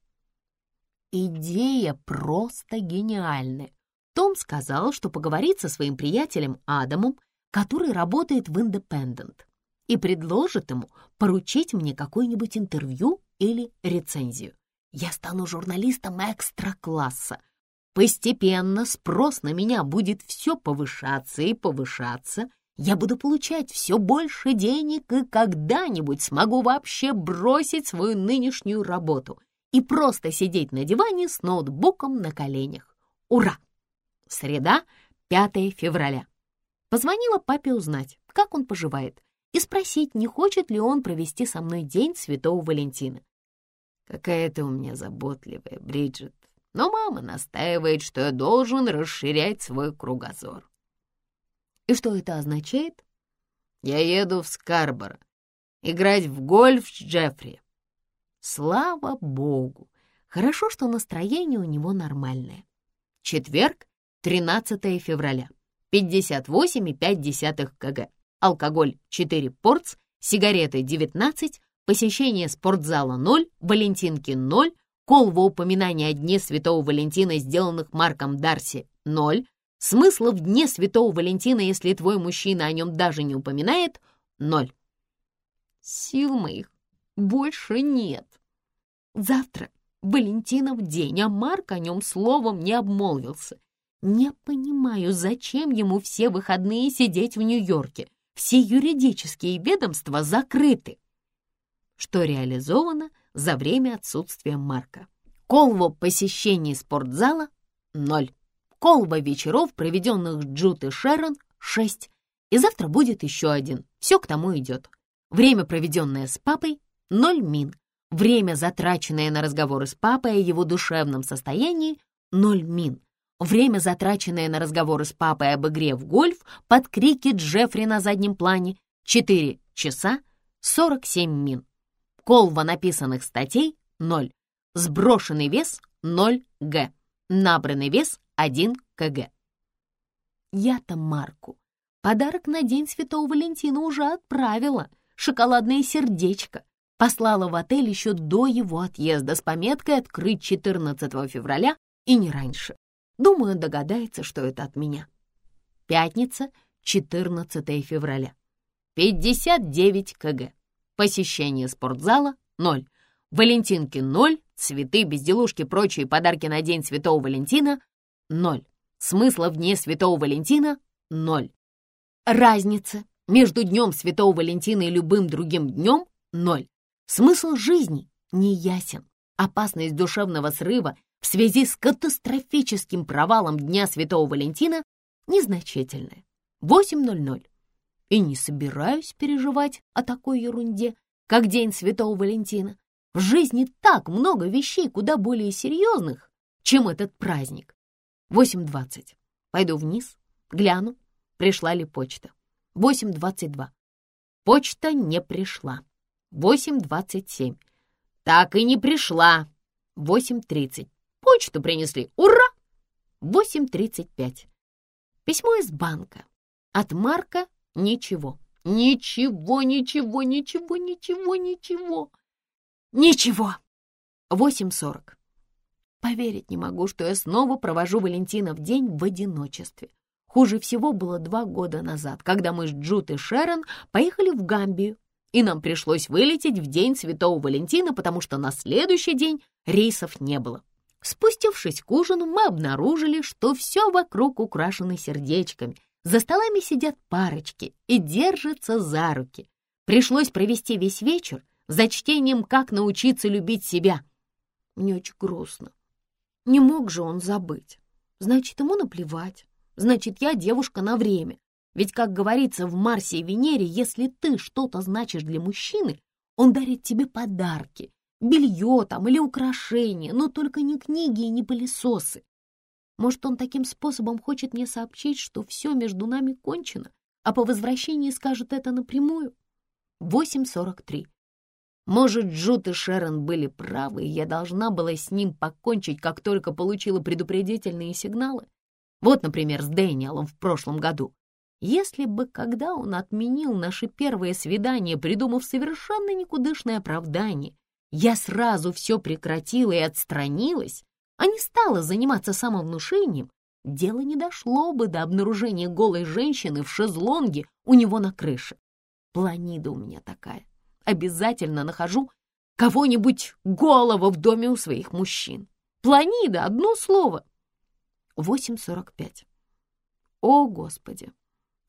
[SPEAKER 1] Идея просто гениальная. Том сказал, что поговорит со своим приятелем Адамом, который работает в Independent и предложит ему поручить мне какое-нибудь интервью или рецензию. Я стану журналистом экстра-класса. Постепенно спрос на меня будет все повышаться и повышаться. Я буду получать все больше денег и когда-нибудь смогу вообще бросить свою нынешнюю работу и просто сидеть на диване с ноутбуком на коленях. Ура! Среда, 5 февраля. Позвонила папе узнать, как он поживает и спросить, не хочет ли он провести со мной день Святого Валентина. Какая ты у меня заботливая, Бриджит. Но мама настаивает, что я должен расширять свой кругозор. И что это означает? Я еду в Скарборо играть в гольф с Джеффри. Слава богу! Хорошо, что настроение у него нормальное. Четверг, 13 февраля, 58,5 кг алкоголь 4 порц, сигареты 19, посещение спортзала 0, валентинки 0, кол во упоминание о Дне Святого Валентина, сделанных Марком Дарси 0, Смысла в дне Святого Валентина, если твой мужчина о нем даже не упоминает, ноль. Сил моих больше нет. Завтра Валентинов день, а Марк о нем словом не обмолвился. Не понимаю, зачем ему все выходные сидеть в Нью-Йорке. Все юридические ведомства закрыты. Что реализовано за время отсутствия Марка. Колво посещений спортзала — ноль. Колва вечеров, проведенных Джут и Шерон — шесть. И завтра будет еще один. Все к тому идет. Время, проведенное с папой — ноль мин. Время, затраченное на разговоры с папой о его душевном состоянии — ноль мин. Время, затраченное на разговоры с папой об игре в гольф под крики Джеффри на заднем плане — 4 часа 47 мин. Колва написанных статей — 0. Сброшенный вес — 0 г. Набранный вес — 1 кг. Я-то Марку подарок на День Святого Валентина уже отправила. Шоколадное сердечко. Послала в отель еще до его отъезда с пометкой «Открыть 14 февраля» и не раньше. Думаю, догадается, что это от меня. Пятница, 14 февраля. 59 кг. Посещение спортзала — 0. Валентинки — 0. Цветы, безделушки, прочие подарки на День Святого Валентина — 0. Смысла в Дне Святого Валентина — 0. Разница между Днем Святого Валентина и любым другим днем — 0. Смысл жизни неясен. Опасность душевного срыва в связи с катастрофическим провалом Дня Святого Валентина незначительная. 8.00. И не собираюсь переживать о такой ерунде, как День Святого Валентина. В жизни так много вещей куда более серьезных, чем этот праздник. 8.20. Пойду вниз, гляну, пришла ли почта. 8.22. Почта не пришла. 8.27. Так и не пришла. 8.30. Почту принесли. Ура! 8.35. Письмо из банка. От Марка ничего. Ничего, ничего, ничего, ничего, ничего. Ничего. 8.40. Поверить не могу, что я снова провожу Валентина в день в одиночестве. Хуже всего было два года назад, когда мы с Джут и Шерон поехали в Гамбию, и нам пришлось вылететь в день Святого Валентина, потому что на следующий день рейсов не было. Спустившись к ужину, мы обнаружили, что все вокруг украшено сердечками. За столами сидят парочки и держатся за руки. Пришлось провести весь вечер за чтением «Как научиться любить себя». Мне очень грустно. Не мог же он забыть. Значит, ему наплевать. Значит, я девушка на время. Ведь, как говорится в Марсе и Венере, если ты что-то значишь для мужчины, он дарит тебе подарки, белье там или украшения, но только не книги и не пылесосы. Может, он таким способом хочет мне сообщить, что все между нами кончено, а по возвращении скажет это напрямую? 8.43. Может, Джут и Шерон были правы, и я должна была с ним покончить, как только получила предупредительные сигналы? Вот, например, с Дэниелом в прошлом году. Если бы, когда он отменил наше первое свидание, придумав совершенно никудышное оправдание, я сразу все прекратила и отстранилась, а не стала заниматься самовнушением, дело не дошло бы до обнаружения голой женщины в шезлонге у него на крыше. Планида у меня такая. Обязательно нахожу кого-нибудь голого в доме у своих мужчин. Планида, одно слово. 8.45. О, Господи!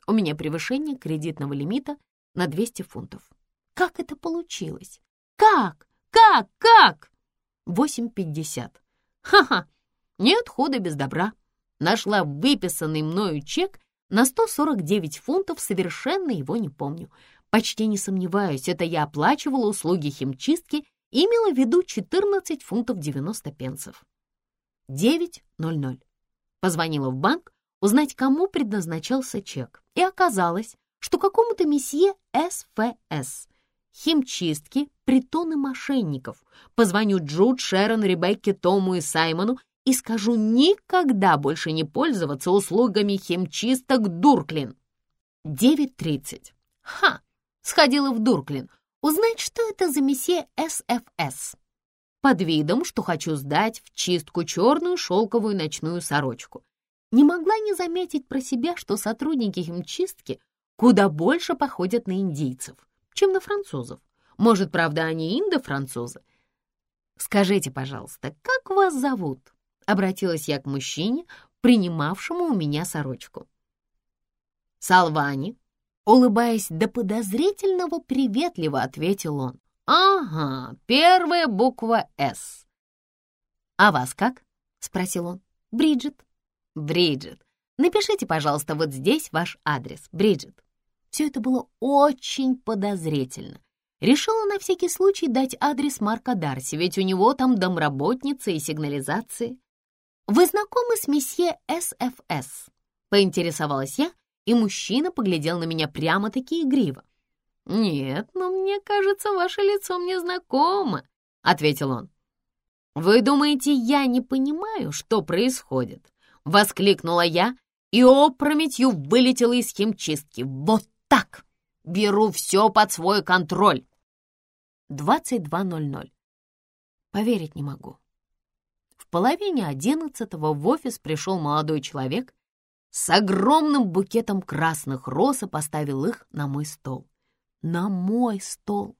[SPEAKER 1] У меня превышение кредитного лимита на 200 фунтов. Как это получилось? Как? Как? Как? 8.50. Ха-ха! Нет хода без добра. Нашла выписанный мною чек на 149 фунтов, совершенно его не помню. Почти не сомневаюсь, это я оплачивала услуги химчистки и имела в виду 14 фунтов 90 пенсов. 9.00. Позвонила в банк узнать, кому предназначался чек, и оказалось, что какому-то месье СФС химчистки, притоны мошенников. Позвоню Джуд, Шерон, Ребекке, Тому и Саймону и скажу никогда больше не пользоваться услугами химчисток Дурклин. 9.30. Ха! Сходила в Дурклин. Узнать, что это за месье СФС. Под видом, что хочу сдать в чистку черную шелковую ночную сорочку. не могла не заметить про себя, что сотрудники химчистки куда больше походят на индийцев, чем на французов. Может, правда, они индо-французы? «Скажите, пожалуйста, как вас зовут?» — обратилась я к мужчине, принимавшему у меня сорочку. «Салвани», — улыбаясь до подозрительного приветливо, ответил он. «Ага, первая буква «С». «А вас как?» — спросил он. «Бриджит». «Бриджит, напишите, пожалуйста, вот здесь ваш адрес, Бриджит». Все это было очень подозрительно. Решила на всякий случай дать адрес Марка Дарси, ведь у него там домработница и сигнализации. «Вы знакомы с месье СФС?» — поинтересовалась я, и мужчина поглядел на меня прямо-таки игриво. «Нет, но мне кажется, ваше лицо мне знакомо», — ответил он. «Вы думаете, я не понимаю, что происходит?» — воскликнула я и опрометью вылетела из химчистки. «Вот так! Беру все под свой контроль!» 22.00. Поверить не могу. В половине одиннадцатого в офис пришел молодой человек с огромным букетом красных роз и поставил их на мой стол. На мой стол!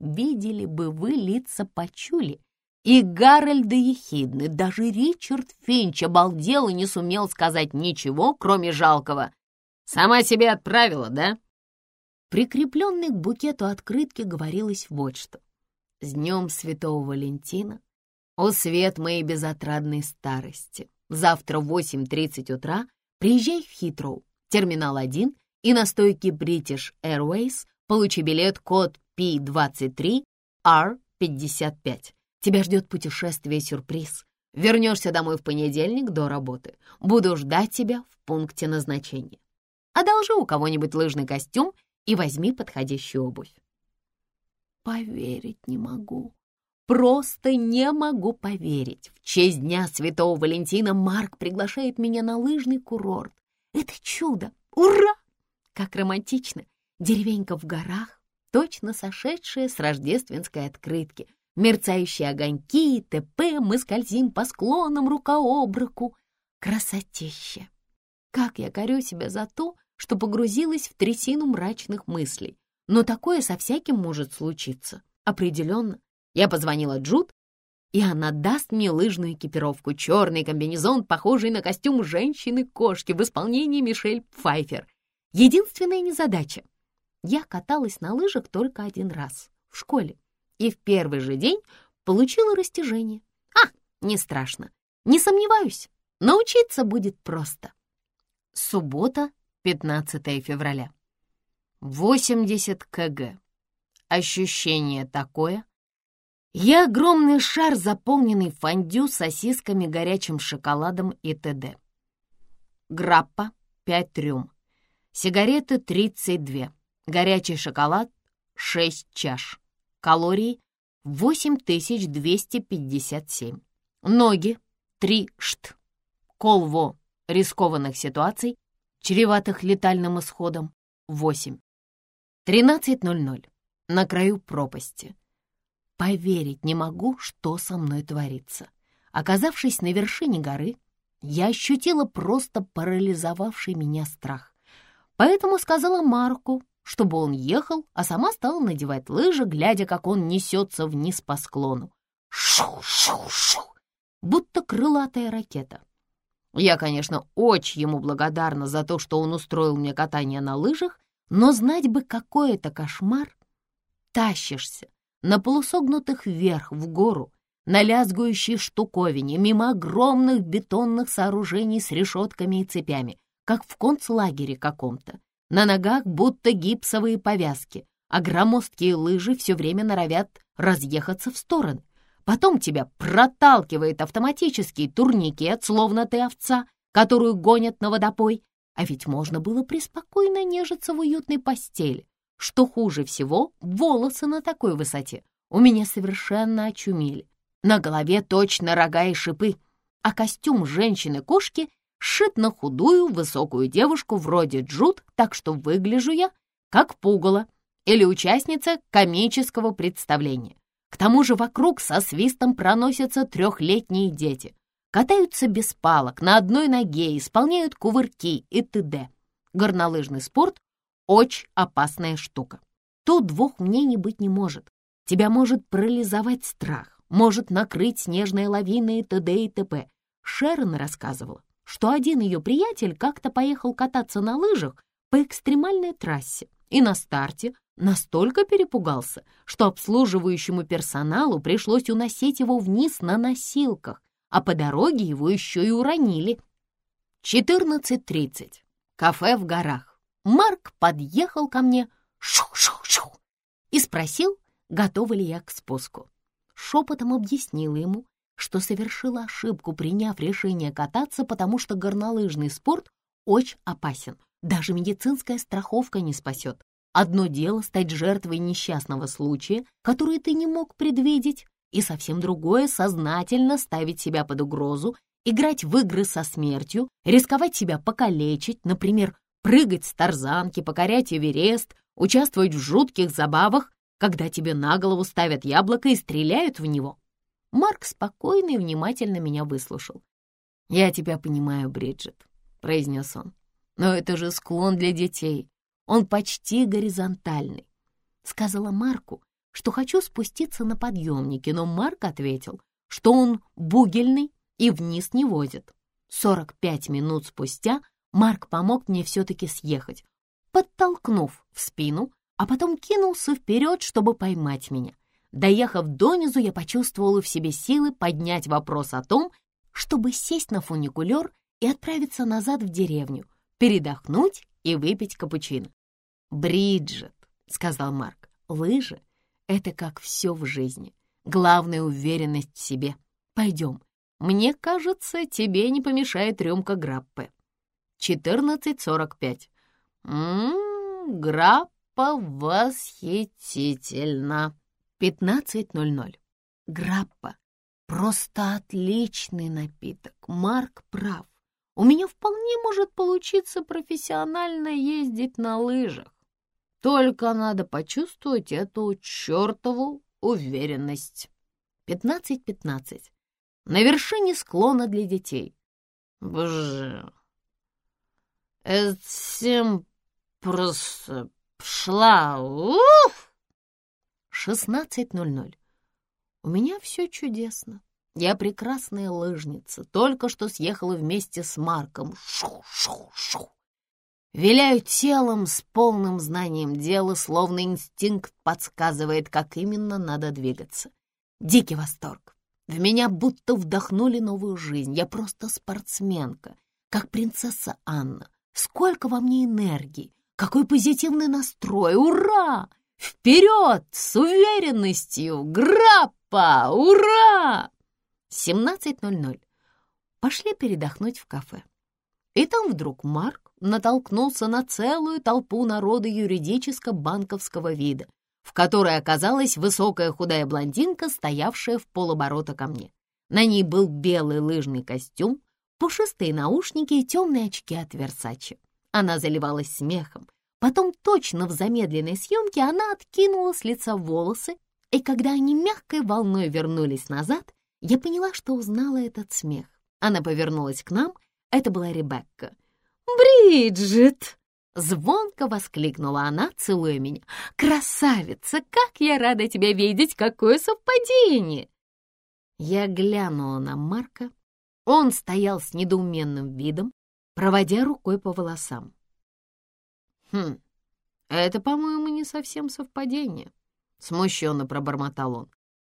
[SPEAKER 1] Видели бы вы лица Пачули и Гарольда Ехидны. Даже Ричард Финч обалдел и не сумел сказать ничего, кроме жалкого. «Сама себе отправила, да?» Прикрепленной к букету открытки говорилось вот что. «С днем Святого Валентина! О, свет моей безотрадной старости! Завтра в 8.30 утра приезжай в Хитроу, терминал 1, и на стойке British Airways получи билет код P23 R55. Тебя ждет путешествие-сюрприз. Вернешься домой в понедельник до работы. Буду ждать тебя в пункте назначения. Одолжи у кого-нибудь лыжный костюм и возьми подходящую обувь. Поверить не могу. Просто не могу поверить. В честь Дня Святого Валентина Марк приглашает меня на лыжный курорт. Это чудо! Ура! Как романтично! Деревенька в горах, точно сошедшая с рождественской открытки. Мерцающие огоньки т.п. Мы скользим по склонам рука об руку. Красотища! Как я корю себя за то, что погрузилась в трясину мрачных мыслей. Но такое со всяким может случиться. Определенно. Я позвонила Джуд, и она даст мне лыжную экипировку, черный комбинезон, похожий на костюм женщины-кошки в исполнении Мишель Пфайфер. Единственная незадача. Я каталась на лыжах только один раз, в школе, и в первый же день получила растяжение. А, не страшно, не сомневаюсь, научиться будет просто. Суббота, 15 февраля. 80 кг. Ощущение такое. Я огромный шар, заполненный фондю, сосисками, горячим шоколадом и т.д. Граппа 5 трюм. Сигареты 32. Горячий шоколад 6 чаш. Калорий 8257. Ноги 3 шт. Колво рискованных ситуаций чреватых летальным исходом, 8. 13.00. На краю пропасти. Поверить не могу, что со мной творится. Оказавшись на вершине горы, я ощутила просто парализовавший меня страх. Поэтому сказала Марку, чтобы он ехал, а сама стала надевать лыжи, глядя, как он несется вниз по склону. Шу-шу-шу! Будто крылатая ракета. Я, конечно, очень ему благодарна за то, что он устроил мне катание на лыжах, но знать бы, какой это кошмар. Тащишься на полусогнутых вверх в гору, на лязгующей штуковине, мимо огромных бетонных сооружений с решетками и цепями, как в концлагере каком-то. На ногах будто гипсовые повязки, а громоздкие лыжи все время норовят разъехаться в стороны. Потом тебя проталкивает автоматический турникет, словно ты овца, которую гонят на водопой. А ведь можно было преспокойно нежиться в уютной постели. Что хуже всего, волосы на такой высоте у меня совершенно очумели. На голове точно рога и шипы, а костюм женщины-кошки сшит на худую, высокую девушку вроде Джуд, так что выгляжу я как пугало или участница комического представления. К тому же вокруг со свистом проносятся трехлетние дети. катаются без палок, на одной ноге, исполняют кувырки и т.д. Горнолыжный спорт — очень опасная штука. Тут двух мнений быть не может. Тебя может парализовать страх, может накрыть снежная лавина и т.д. и т.п. Шерон рассказывала, что один ее приятель как-то поехал кататься на лыжах по экстремальной трассе и на старте настолько перепугался, что обслуживающему персоналу пришлось уносить его вниз на носилках, а по дороге его еще и уронили. 14.30. Кафе в горах. Марк подъехал ко мне шу-шу-шу и спросил, готова ли я к спуску. Шепотом объяснила ему, что совершила ошибку, приняв решение кататься, потому что горнолыжный спорт очень опасен. Даже медицинская страховка не спасет. Одно дело стать жертвой несчастного случая, который ты не мог предвидеть, и совсем другое — сознательно ставить себя под угрозу, играть в игры со смертью, рисковать себя покалечить, например, прыгать с тарзанки, покорять Эверест, участвовать в жутких забавах, когда тебе на голову ставят яблоко и стреляют в него. Марк спокойно и внимательно меня выслушал. «Я тебя понимаю, Бриджит», — произнес он. «Но это же склон для детей. Он почти горизонтальный. Сказала Марку, что хочу спуститься на подъемнике, но Марк ответил, что он бугельный и вниз не возит. 45 минут спустя Марк помог мне все-таки съехать, подтолкнув в спину, а потом кинулся вперед, чтобы поймать меня. Доехав донизу, я почувствовала в себе силы поднять вопрос о том, чтобы сесть на фуникулер и отправиться назад в деревню, передохнуть и выпить капучино. «Бриджит», — сказал Марк, — «лыжи — это как все в жизни. Главная уверенность в себе. Пойдем. Мне кажется, тебе не помешает рюмка граппы». 14.45. «Ммм, граппа восхитительно». 15.00. Граппа. Просто отличный напиток. Марк прав. У меня вполне может получиться профессионально ездить на лыжах. Только надо почувствовать эту чертову уверенность. 15.15. На вершине склона для детей. Боже, это всем просто шла. Уф! 16.00. У меня все чудесно. Я прекрасная лыжница, только что съехала вместе с Марком. Шу-шу-шу. Виляю телом с полным знанием дела, словно инстинкт подсказывает, как именно надо двигаться. Дикий восторг. В меня будто вдохнули новую жизнь. Я просто спортсменка, как принцесса Анна. Сколько во мне энергии, какой позитивный настрой. Ура! Вперед! С уверенностью! Граппа! Ура! 17.00. Пошли передохнуть в кафе. И там вдруг Марк натолкнулся на целую толпу народа юридическо-банковского вида, в которой оказалась высокая худая блондинка, стоявшая в полоборота ко мне. На ней был белый лыжный костюм, пушистые наушники и темные очки от Версачи. Она заливалась смехом. Потом точно в замедленной съемке она откинула с лица волосы, и когда они мягкой волной вернулись назад, я поняла, что узнала этот смех. Она повернулась к нам, это была Ребекка. «Бриджит!» — звонко воскликнула она, целуя меня. «Красавица! Как я рада тебя видеть! Какое совпадение!» Я глянула на Марка. Он стоял с недоуменным видом, проводя рукой по волосам. «Хм, это, по-моему, не совсем совпадение», — смущенно пробормотал он.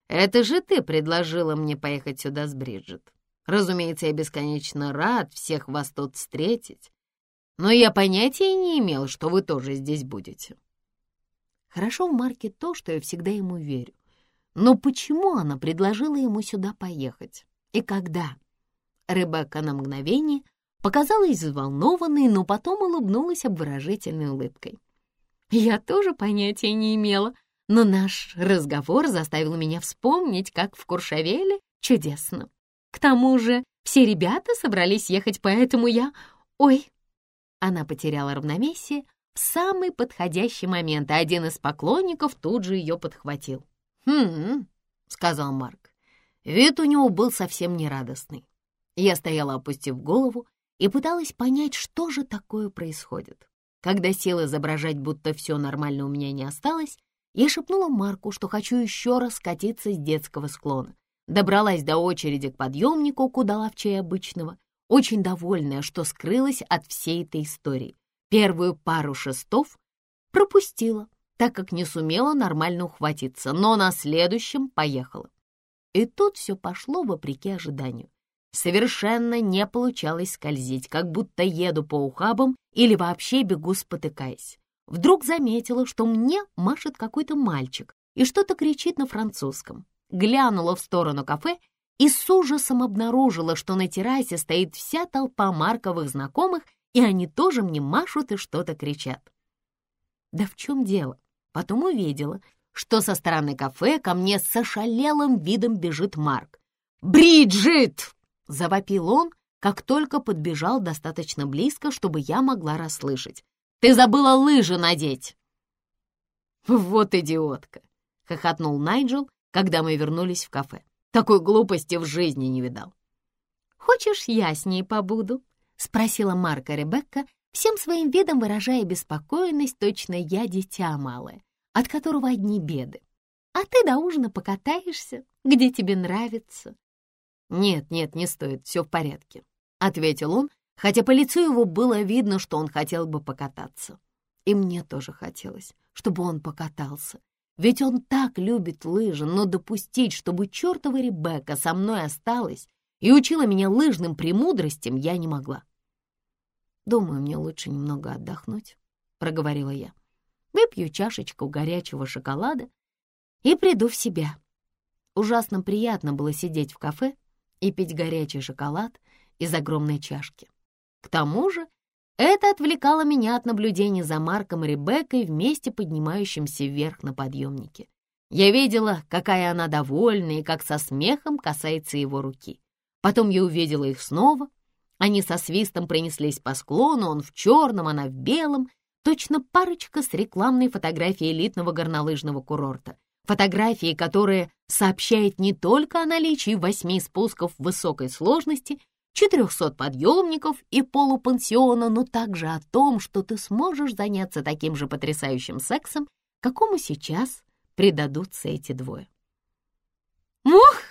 [SPEAKER 1] «Это же ты предложила мне поехать сюда с Бриджит. Разумеется, я бесконечно рад всех вас тут встретить, но я понятия не имел, что вы тоже здесь будете. Хорошо в Марке то, что я всегда ему верю. Но почему она предложила ему сюда поехать? И когда? Ребекка на мгновение показалась взволнованной, но потом улыбнулась обворожительной улыбкой. Я тоже понятия не имела, но наш разговор заставил меня вспомнить, как в Куршавеле чудесно. К тому же все ребята собрались ехать, поэтому я... Ой, она потеряла равновесие в самый подходящий момент, а один из поклонников тут же ее подхватил. «Хм», — сказал Марк. Вид у него был совсем нерадостный. Я стояла, опустив голову, и пыталась понять, что же такое происходит. Когда села изображать, будто все нормально у меня не осталось, я шепнула Марку, что хочу еще раз скатиться с детского склона. Добралась до очереди к подъемнику, куда ловчей обычного, очень довольная, что скрылась от всей этой истории. Первую пару шестов пропустила, так как не сумела нормально ухватиться, но на следующем поехала. И тут все пошло вопреки ожиданию. Совершенно не получалось скользить, как будто еду по ухабам или вообще бегу, спотыкаясь. Вдруг заметила, что мне машет какой-то мальчик и что-то кричит на французском. Глянула в сторону кафе и с ужасом обнаружила, что на террасе стоит вся толпа марковых знакомых, и они тоже мне машут и что-то кричат. Да в чем дело? Потом увидела, что со стороны кафе ко мне с ошалелым видом бежит Марк. «Бриджит!» — завопил он, как только подбежал достаточно близко, чтобы я могла расслышать. «Ты забыла лыжи надеть!» «Вот идиотка!» — хохотнул Найджел, когда мы вернулись в кафе. «Такой глупости в жизни не видал». «Хочешь, я с ней побуду?» — спросила Марка Ребекка, всем своим видом выражая беспокойность, точно я дитя малое, от которого одни беды. «А ты до ужина покатаешься, где тебе нравится?» «Нет, нет, не стоит, все в порядке», — ответил он, хотя по лицу его было видно, что он хотел бы покататься. И мне тоже хотелось, чтобы он покатался. Ведь он так любит лыжи, но допустить, чтобы чертова Ребекка со мной осталась и учила меня лыжным премудростям, я не могла. «Думаю, мне лучше немного отдохнуть», — проговорила я. «Выпью чашечку горячего шоколада и приду в себя». Ужасно приятно было сидеть в кафе и пить горячий шоколад из огромной чашки. К тому же это отвлекало меня от наблюдения за Марком и Ребеккой вместе поднимающимся вверх на подъемнике. Я видела, какая она довольна и как со смехом касается его руки. Потом я увидела их снова. Они со свистом пронеслись по склону, он в черном, она в белом, точно парочка с рекламной фотографией элитного горнолыжного курорта. Фотографии, которые сообщают не только о наличии восьми спусков высокой сложности, 400 подъемников и полупансиона, но также о том, что ты сможешь заняться таким же потрясающим сексом, какому сейчас предадутся эти двое. «Ух,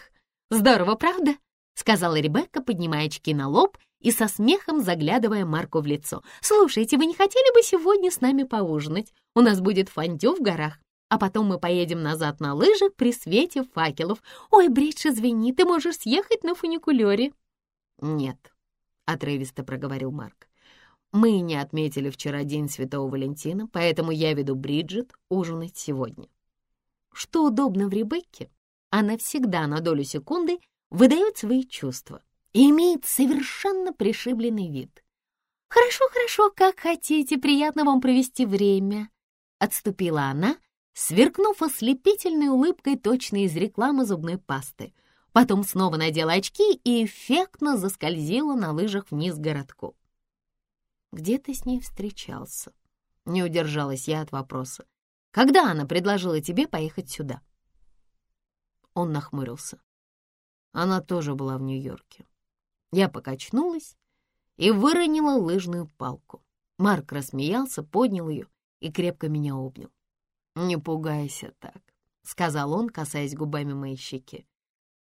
[SPEAKER 1] здорово, правда?» — сказала Ребекка, поднимая очки на лоб и со смехом заглядывая Марку в лицо. «Слушайте, вы не хотели бы сегодня с нами поужинать? У нас будет фондю в горах а потом мы поедем назад на лыжах при свете факелов. Ой, Бридж, извини, ты можешь съехать на фуникулере». «Нет», — отрывисто проговорил Марк. «Мы не отметили вчера День Святого Валентина, поэтому я веду Бриджит ужинать сегодня». Что удобно в Ребекке, она всегда на долю секунды выдает свои чувства и имеет совершенно пришибленный вид. «Хорошо, хорошо, как хотите, приятно вам провести время», — отступила она, сверкнув ослепительной улыбкой точно из рекламы зубной пасты. Потом снова надела очки и эффектно заскользила на лыжах вниз городку. «Где ты с ней встречался?» Не удержалась я от вопроса. «Когда она предложила тебе поехать сюда?» Он нахмурился. Она тоже была в Нью-Йорке. Я покачнулась и выронила лыжную палку. Марк рассмеялся, поднял ее и крепко меня обнял. «Не пугайся так», — сказал он, касаясь губами моей щеки.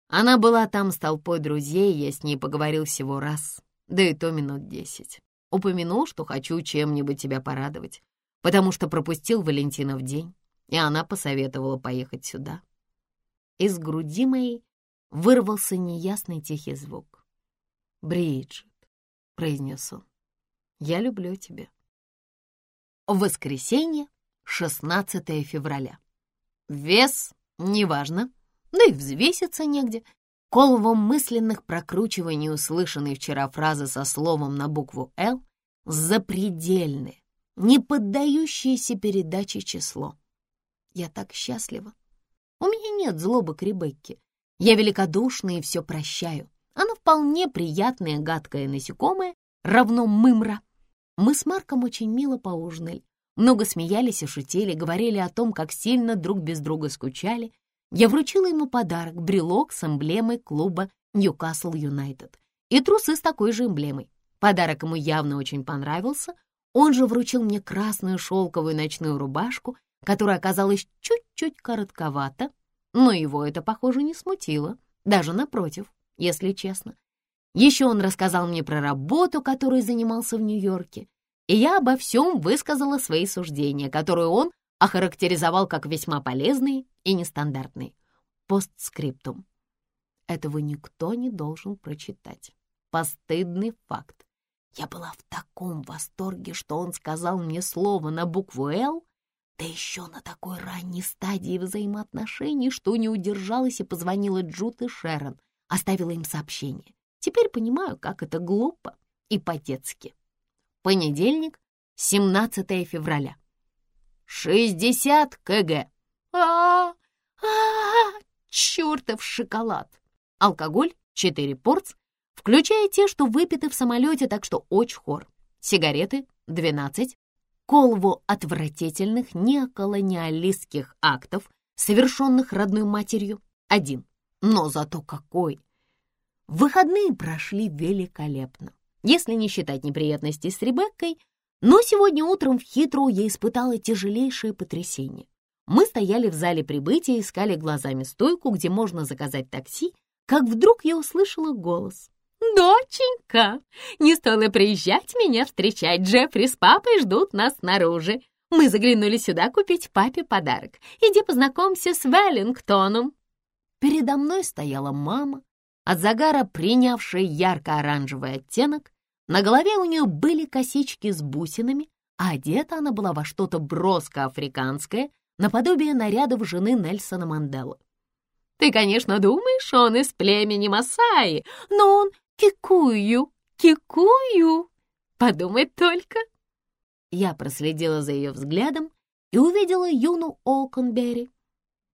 [SPEAKER 1] Она была там с толпой друзей, я с ней поговорил всего раз, да и то минут десять. Упомянул, что хочу чем-нибудь тебя порадовать, потому что пропустил Валентина в день, и она посоветовала поехать сюда. Из груди моей вырвался неясный тихий звук. «Бриджит», — произнес он, — «я люблю тебя». Воскресенье 16 февраля. Вес неважно, да и взвеситься негде. Коловом мысленных прокручиваний услышанной вчера фразы со словом на букву «Л» запредельное, не поддающееся передаче число. Я так счастлива. У меня нет злобы к Ребекке. Я великодушна и все прощаю. Она вполне приятная гадкая насекомое, равно мымра. Мы с Марком очень мило поужинали. Много смеялись и шутили, говорили о том, как сильно друг без друга скучали. Я вручила ему подарок — брелок с эмблемой клуба Ньюкасл Юнайтед и трусы с такой же эмблемой. Подарок ему явно очень понравился. Он же вручил мне красную шелковую ночную рубашку, которая оказалась чуть-чуть коротковата, но его это, похоже, не смутило, даже напротив, если честно. Еще он рассказал мне про работу, которой занимался в Нью-Йорке, и я обо всем высказала свои суждения, которые он охарактеризовал как весьма полезные и нестандартные. Постскриптум. Этого никто не должен прочитать. Постыдный факт. Я была в таком восторге, что он сказал мне слово на букву «Л», да еще на такой ранней стадии взаимоотношений, что не удержалась и позвонила Джут и Шерон, оставила им сообщение. Теперь понимаю, как это глупо и по-детски. Понедельник, 17 февраля. 60 кг. А, -а, -а, чертов шоколад. Алкоголь 4 порц, включая те, что выпиты в самолете, так что очень хор. Сигареты 12. Колву отвратительных неоколониалистских актов, совершенных родной матерью, один. Но зато какой! Выходные прошли великолепно, если не считать неприятностей с Ребеккой, но сегодня утром в Хитроу я испытала тяжелейшее потрясение. Мы стояли в зале прибытия, искали глазами стойку, где можно заказать такси, как вдруг я услышала голос. «Доченька, не стоило приезжать меня встречать. Джеффри с папой ждут нас снаружи. Мы заглянули сюда купить папе подарок. Иди познакомься с Веллингтоном». Передо мной стояла мама, от загара принявшая ярко-оранжевый оттенок. На голове у нее были косички с бусинами, а одета она была во что-то броско-африканское, наподобие нарядов жены Нельсона Манделы. «Ты, конечно, думаешь, он из племени Масаи, но он кикую, кикую. Подумай только!» Я проследила за ее взглядом и увидела Юну Олконберри,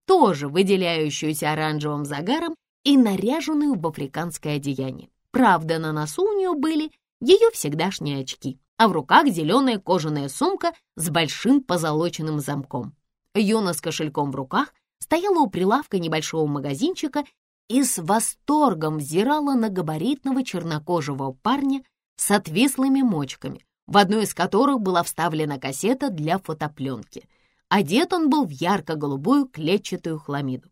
[SPEAKER 1] тоже выделяющуюся оранжевым загаром и наряженную в африканское одеяние. Правда, на носу у нее были ее всегдашние очки, а в руках зеленая кожаная сумка с большим позолоченным замком. Юна с кошельком в руках стояла у прилавка небольшого магазинчика и с восторгом взирала на габаритного чернокожего парня с отвислыми мочками, в одной из которых была вставлена кассета для фотопленки. Одет он был в ярко-голубую клетчатую хламиду.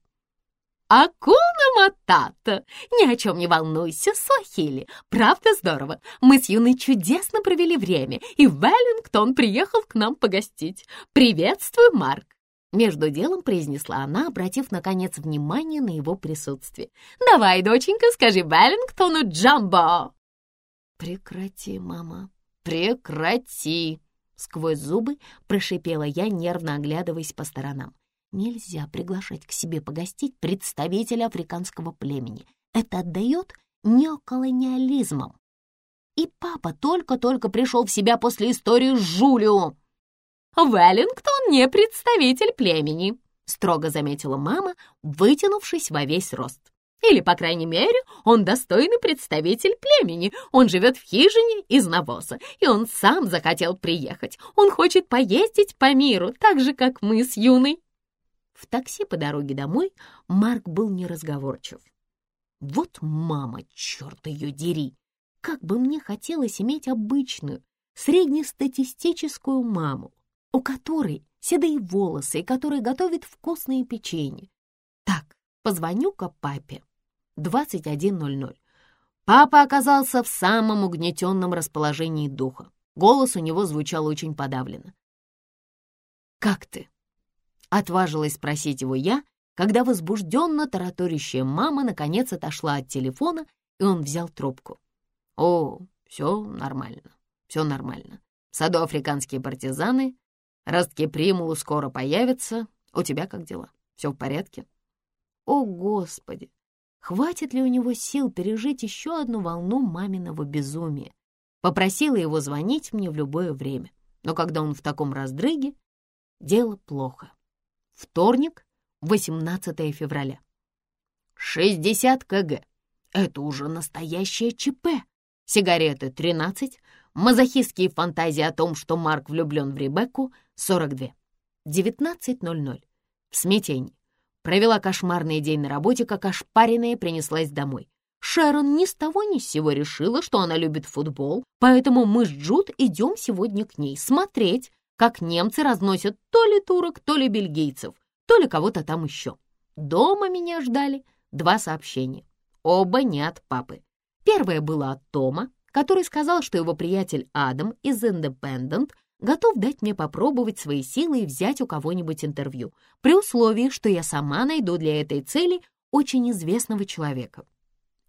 [SPEAKER 1] «Акуна Матата! Ни о чем не волнуйся, Суахили. Правда здорово. Мы с Юной чудесно провели время, и Веллингтон приехал к нам погостить. Приветствую, Марк!» Между делом произнесла она, обратив, наконец, внимание на его присутствие. «Давай, доченька, скажи Веллингтону Джамбо!» «Прекрати, мама, прекрати!» Сквозь зубы прошипела я, нервно оглядываясь по сторонам. Нельзя приглашать к себе погостить представителя африканского племени. Это отдает неоколониализмом. И папа только-только пришел в себя после истории с Жулио. «Веллингтон не представитель племени», — строго заметила мама, вытянувшись во весь рост. «Или, по крайней мере, он достойный представитель племени. Он живет в хижине из навоза, и он сам захотел приехать. Он хочет поездить по миру, так же, как мы с Юной». В такси по дороге домой Марк был неразговорчив. Вот мама, черт ее дери! Как бы мне хотелось иметь обычную, среднестатистическую маму, у которой седые волосы и которая готовит вкусные печенье. Так, позвоню-ка папе. 21.00. Папа оказался в самом угнетенном расположении духа. Голос у него звучал очень подавленно. «Как ты?» Отважилась спросить его я, когда возбужденно тараторящая мама наконец отошла от телефона, и он взял трубку. «О, все нормально, все нормально. В саду африканские партизаны, ростки примулу скоро появятся. У тебя как дела? Все в порядке?» «О, Господи! Хватит ли у него сил пережить еще одну волну маминого безумия?» Попросила его звонить мне в любое время. Но когда он в таком раздрыге, дело плохо. Вторник, 18 февраля. 60 кг. Это уже настоящее ЧП. Сигареты 13, мазохистские фантазии о том, что Марк влюблен в Ребекку 42. 19.00. В смятении. Провела кошмарный день на работе, как ошпаренная принеслась домой. Шерон ни с того ни с сего решила, что она любит футбол, поэтому мы с Джуд идем сегодня к ней смотреть, как немцы разносят то ли турок, то ли бельгийцев, то ли кого-то там еще. Дома меня ждали два сообщения, оба не от папы. Первое было от Тома, который сказал, что его приятель Адам из Independent готов дать мне попробовать свои силы и взять у кого-нибудь интервью, при условии, что я сама найду для этой цели очень известного человека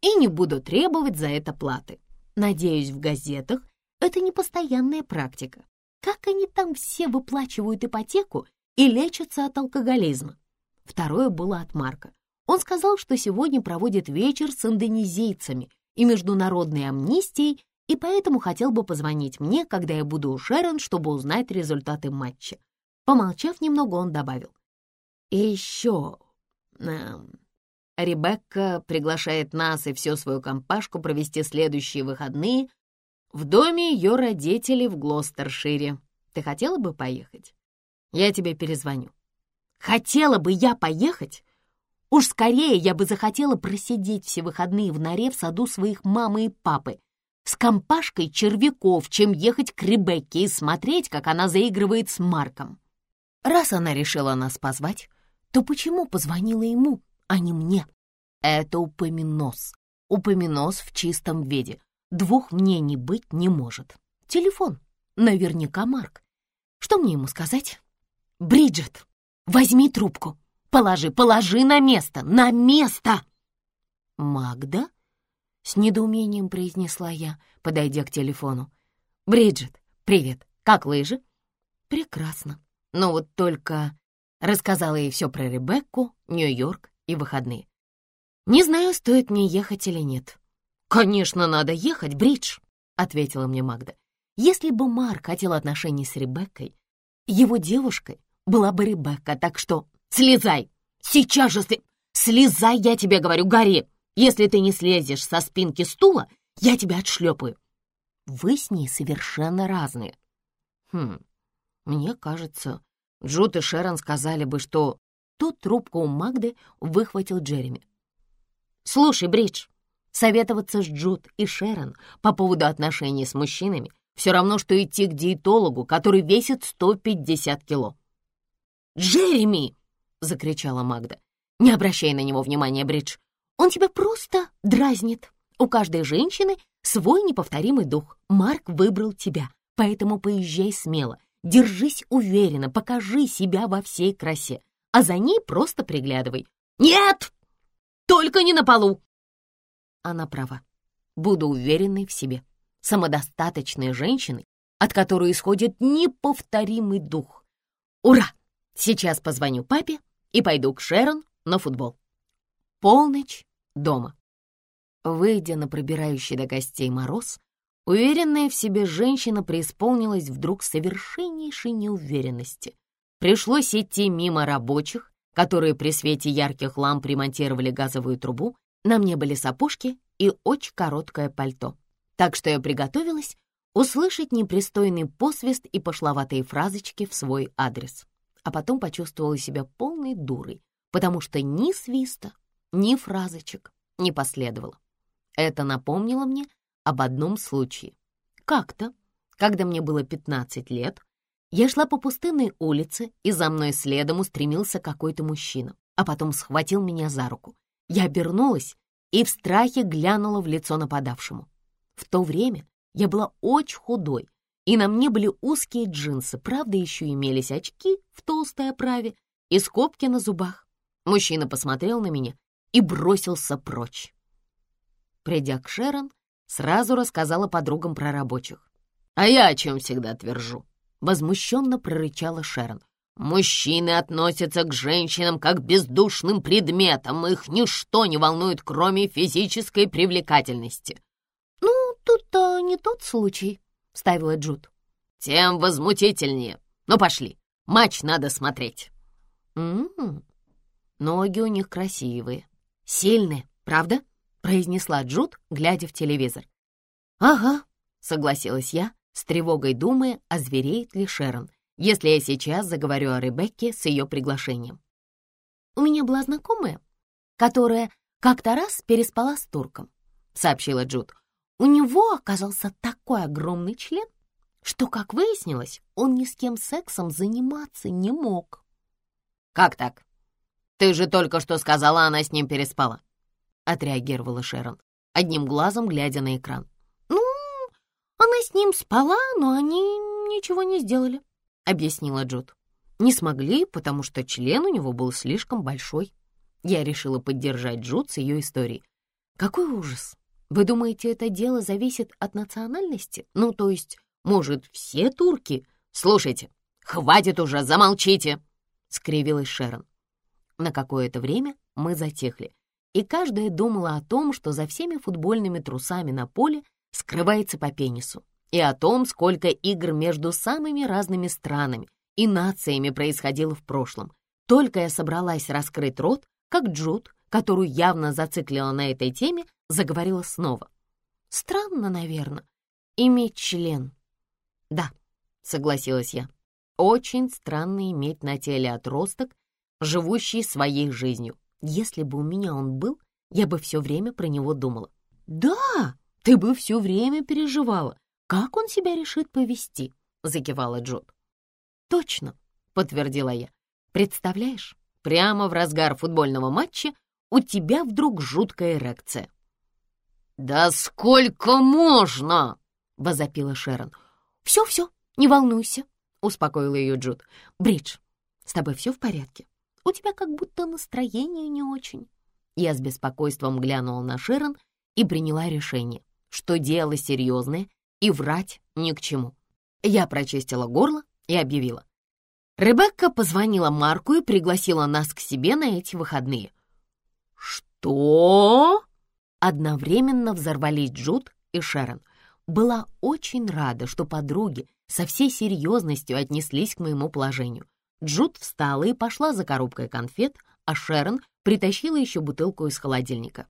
[SPEAKER 1] и не буду требовать за это платы. Надеюсь, в газетах это не постоянная практика. Как они там все выплачивают ипотеку и лечатся от алкоголизма? Второе было от Марка. Он сказал, что сегодня проводит вечер с индонезийцами и международной амнистией, и поэтому хотел бы позвонить мне, когда я буду у Шерон, чтобы узнать результаты матча. Помолчав немного, он добавил. «И еще... Эм, Ребекка приглашает нас и всю свою компашку провести следующие выходные в доме ее родителей в Глостершире. Ты хотела бы поехать? Я тебе перезвоню. Хотела бы я поехать? Уж скорее я бы захотела просидеть все выходные в норе в саду своих мамы и папы с компашкой червяков, чем ехать к Ребекке и смотреть, как она заигрывает с Марком. Раз она решила нас позвать, то почему позвонила ему? а не мне. Это упоминос. Упоминос в чистом виде. Двух мнений быть не может. Телефон. Наверняка Марк. Что мне ему сказать? Бриджит, возьми трубку. Положи, положи на место, на место! Магда? С недоумением произнесла я, подойдя к телефону. Бриджит, привет. Как лыжи? Прекрасно. Но вот только... Рассказала ей все про Ребекку, Нью-Йорк и выходные. Не знаю, стоит мне ехать или нет. «Конечно, надо ехать, Бридж», — ответила мне Магда. «Если бы Марк хотел отношений с Ребеккой, его девушкой была бы Ребекка, так что слезай! Сейчас же сли... слезай, я тебе говорю, Гарри! Если ты не слезешь со спинки стула, я тебя отшлепаю. Вы с ней совершенно разные. Хм, мне кажется, Джуд и Шерон сказали бы, что Тут трубку у Магды выхватил Джереми. «Слушай, Бридж, советоваться с Джуд и Шерон по поводу отношений с мужчинами все равно, что идти к диетологу, который весит 150 кило». «Джереми!» — закричала Магда. «Не обращай на него внимания, Бридж. Он тебя просто дразнит. У каждой женщины свой неповторимый дух. Марк выбрал тебя, поэтому поезжай смело. Держись уверенно, покажи себя во всей красе а за ней просто приглядывай. «Нет! Только не на полу!» Она права. Буду уверенной в себе. Самодостаточной женщиной, от которой исходит неповторимый дух. Ура! Сейчас позвоню папе и пойду к Шерон на футбол. Полночь дома. Выйдя на пробирающий до гостей мороз, уверенная в себе женщина преисполнилась вдруг совершеннейшей неуверенности. Пришлось идти мимо рабочих, которые при свете ярких ламп ремонтировали газовую трубу. На мне были сапожки и очень короткое пальто. Так что я приготовилась услышать непристойный посвист и пошловатые фразочки в свой адрес. А потом почувствовала себя полной дурой, потому что ни свиста, ни фразочек не последовало. Это напомнило мне об одном случае. Как-то, когда мне было 15 лет, я шла по пустынной улице, и за мной следом устремился какой-то мужчина, а потом схватил меня за руку. Я обернулась и в страхе глянула в лицо нападавшему. В то время я была очень худой, и на мне были узкие джинсы, правда, еще имелись очки в толстой оправе и скобки на зубах. Мужчина посмотрел на меня и бросился прочь. Придя к Шерон, сразу рассказала подругам про рабочих. «А я о чем всегда твержу?» возмущенно прорычала Шерон. «Мужчины относятся к женщинам как к бездушным предметам, их ничто не волнует, кроме физической привлекательности». «Ну, тут-то не тот случай», — вставила Джуд.
[SPEAKER 2] «Тем возмутительнее. Ну, пошли, матч надо смотреть».
[SPEAKER 1] «М-м-м, ноги у них красивые, сильные, правда?» — произнесла Джуд, глядя в телевизор. «Ага», — согласилась я, с тревогой думая, озвереет ли Шерон, если я сейчас заговорю о Ребекке с ее приглашением. У меня была знакомая, которая как-то раз переспала с турком. — сообщила Джуд. «У него оказался такой огромный член, что, как выяснилось, он ни с кем сексом заниматься не мог».
[SPEAKER 2] «Как так? Ты же только что сказала, она с ним переспала», — отреагировала Шерон, одним глазом глядя на экран.
[SPEAKER 1] «Ну, она с ним спала, но они ничего не сделали», — объяснила Джуд. «Не смогли, потому что член у него был слишком большой». Я решила поддержать Джуд с ее историей. «Какой ужас! Вы думаете, это дело зависит от национальности? Ну, то есть, может, все турки?
[SPEAKER 2] Слушайте, хватит уже, замолчите!» — скривилась Шерон.
[SPEAKER 1] На какое-то время мы затихли, и каждая думала о том, что за всеми футбольными трусами на поле скрывается по пенису, и о том, сколько игр между самыми разными странами и нациями происходило в прошлом. Только я собралась раскрыть рот, как Джуд, которую явно зациклила на этой теме, заговорила снова. «Странно, наверное, иметь член». «Да», — согласилась я, — «очень странно иметь на теле отросток, живущий своей жизнью. Если бы у меня он был, я бы все время про него думала». «Да, ты бы все время переживала, как он себя решит повести», — закивала Джуд. «Точно», — подтвердила я. «Представляешь, Прямо в разгар футбольного матча у тебя вдруг жуткая эрекция.
[SPEAKER 2] «Да сколько можно?»
[SPEAKER 1] — возопила Шерон. «Все-все, не волнуйся», — успокоила ее Джуд. «Бридж, с тобой все в порядке? У тебя как будто настроение не очень». Я с беспокойством глянула на Шерон и приняла решение, что дело серьезное и врать ни к чему. Я прочистила горло и объявила. Ребекка позвонила Марку и пригласила нас к себе на эти выходные.
[SPEAKER 2] «Что?»
[SPEAKER 1] Одновременно взорвались Джуд и Шерон. Была очень рада, что подруги со всей серьезностью отнеслись к моему положению. Джуд встала и пошла за коробкой конфет, а Шерон притащила еще бутылку из холодильника.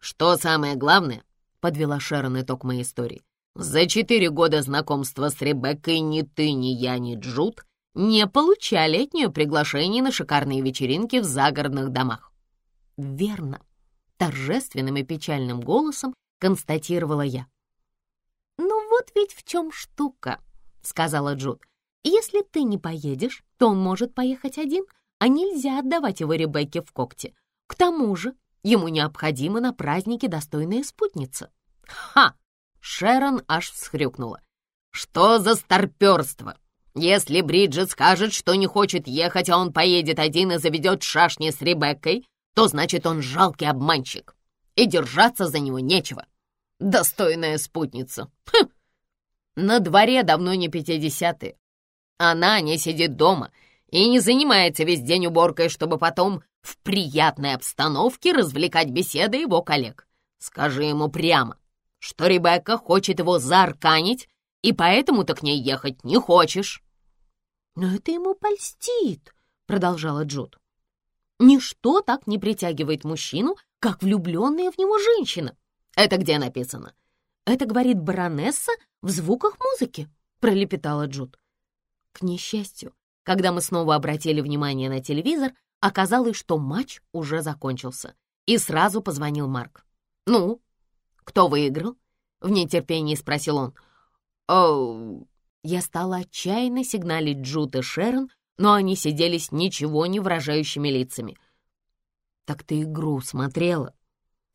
[SPEAKER 2] «Что самое главное?»
[SPEAKER 1] — подвела Шерон итог моей истории.
[SPEAKER 2] За четыре года знакомства с Ребеккой ни ты, ни я, ни Джуд не получали от нее приглашений на шикарные вечеринки в загородных домах.
[SPEAKER 1] Верно, торжественным и печальным голосом констатировала я. «Ну вот ведь в чем штука», — сказала Джуд. «Если ты не поедешь, то он может поехать один, а нельзя отдавать его Ребекке в когти. К тому же ему необходима на празднике достойная спутница».
[SPEAKER 2] «Ха!» Шерон аж всхрюкнула. «Что за старперство? Если Бриджит скажет, что не хочет ехать, а он поедет один и заведет шашни с Ребеккой, то значит, он жалкий обманщик, и держаться за него нечего. Достойная спутница. Хм. На дворе давно не пятидесятые. Она не сидит дома и не занимается весь день уборкой, чтобы потом в приятной обстановке развлекать беседы его коллег. Скажи ему прямо, что Ребекка хочет его заарканить, и поэтому ты к ней ехать не хочешь».
[SPEAKER 1] «Но это ему польстит», — продолжала Джуд. «Ничто так не притягивает мужчину, как влюбленная в него женщина».
[SPEAKER 2] «Это где написано?»
[SPEAKER 1] «Это говорит баронесса в звуках музыки», — пролепетала Джуд. К несчастью, когда мы снова обратили внимание на телевизор, оказалось, что матч уже закончился, и сразу позвонил Марк. «Ну, «Кто выиграл?» — в нетерпении спросил он.
[SPEAKER 2] «Оу...»
[SPEAKER 1] Я стала отчаянно сигналить Джуд и Шерон, но они сидели с ничего не выражающими лицами. «Так ты игру смотрела?»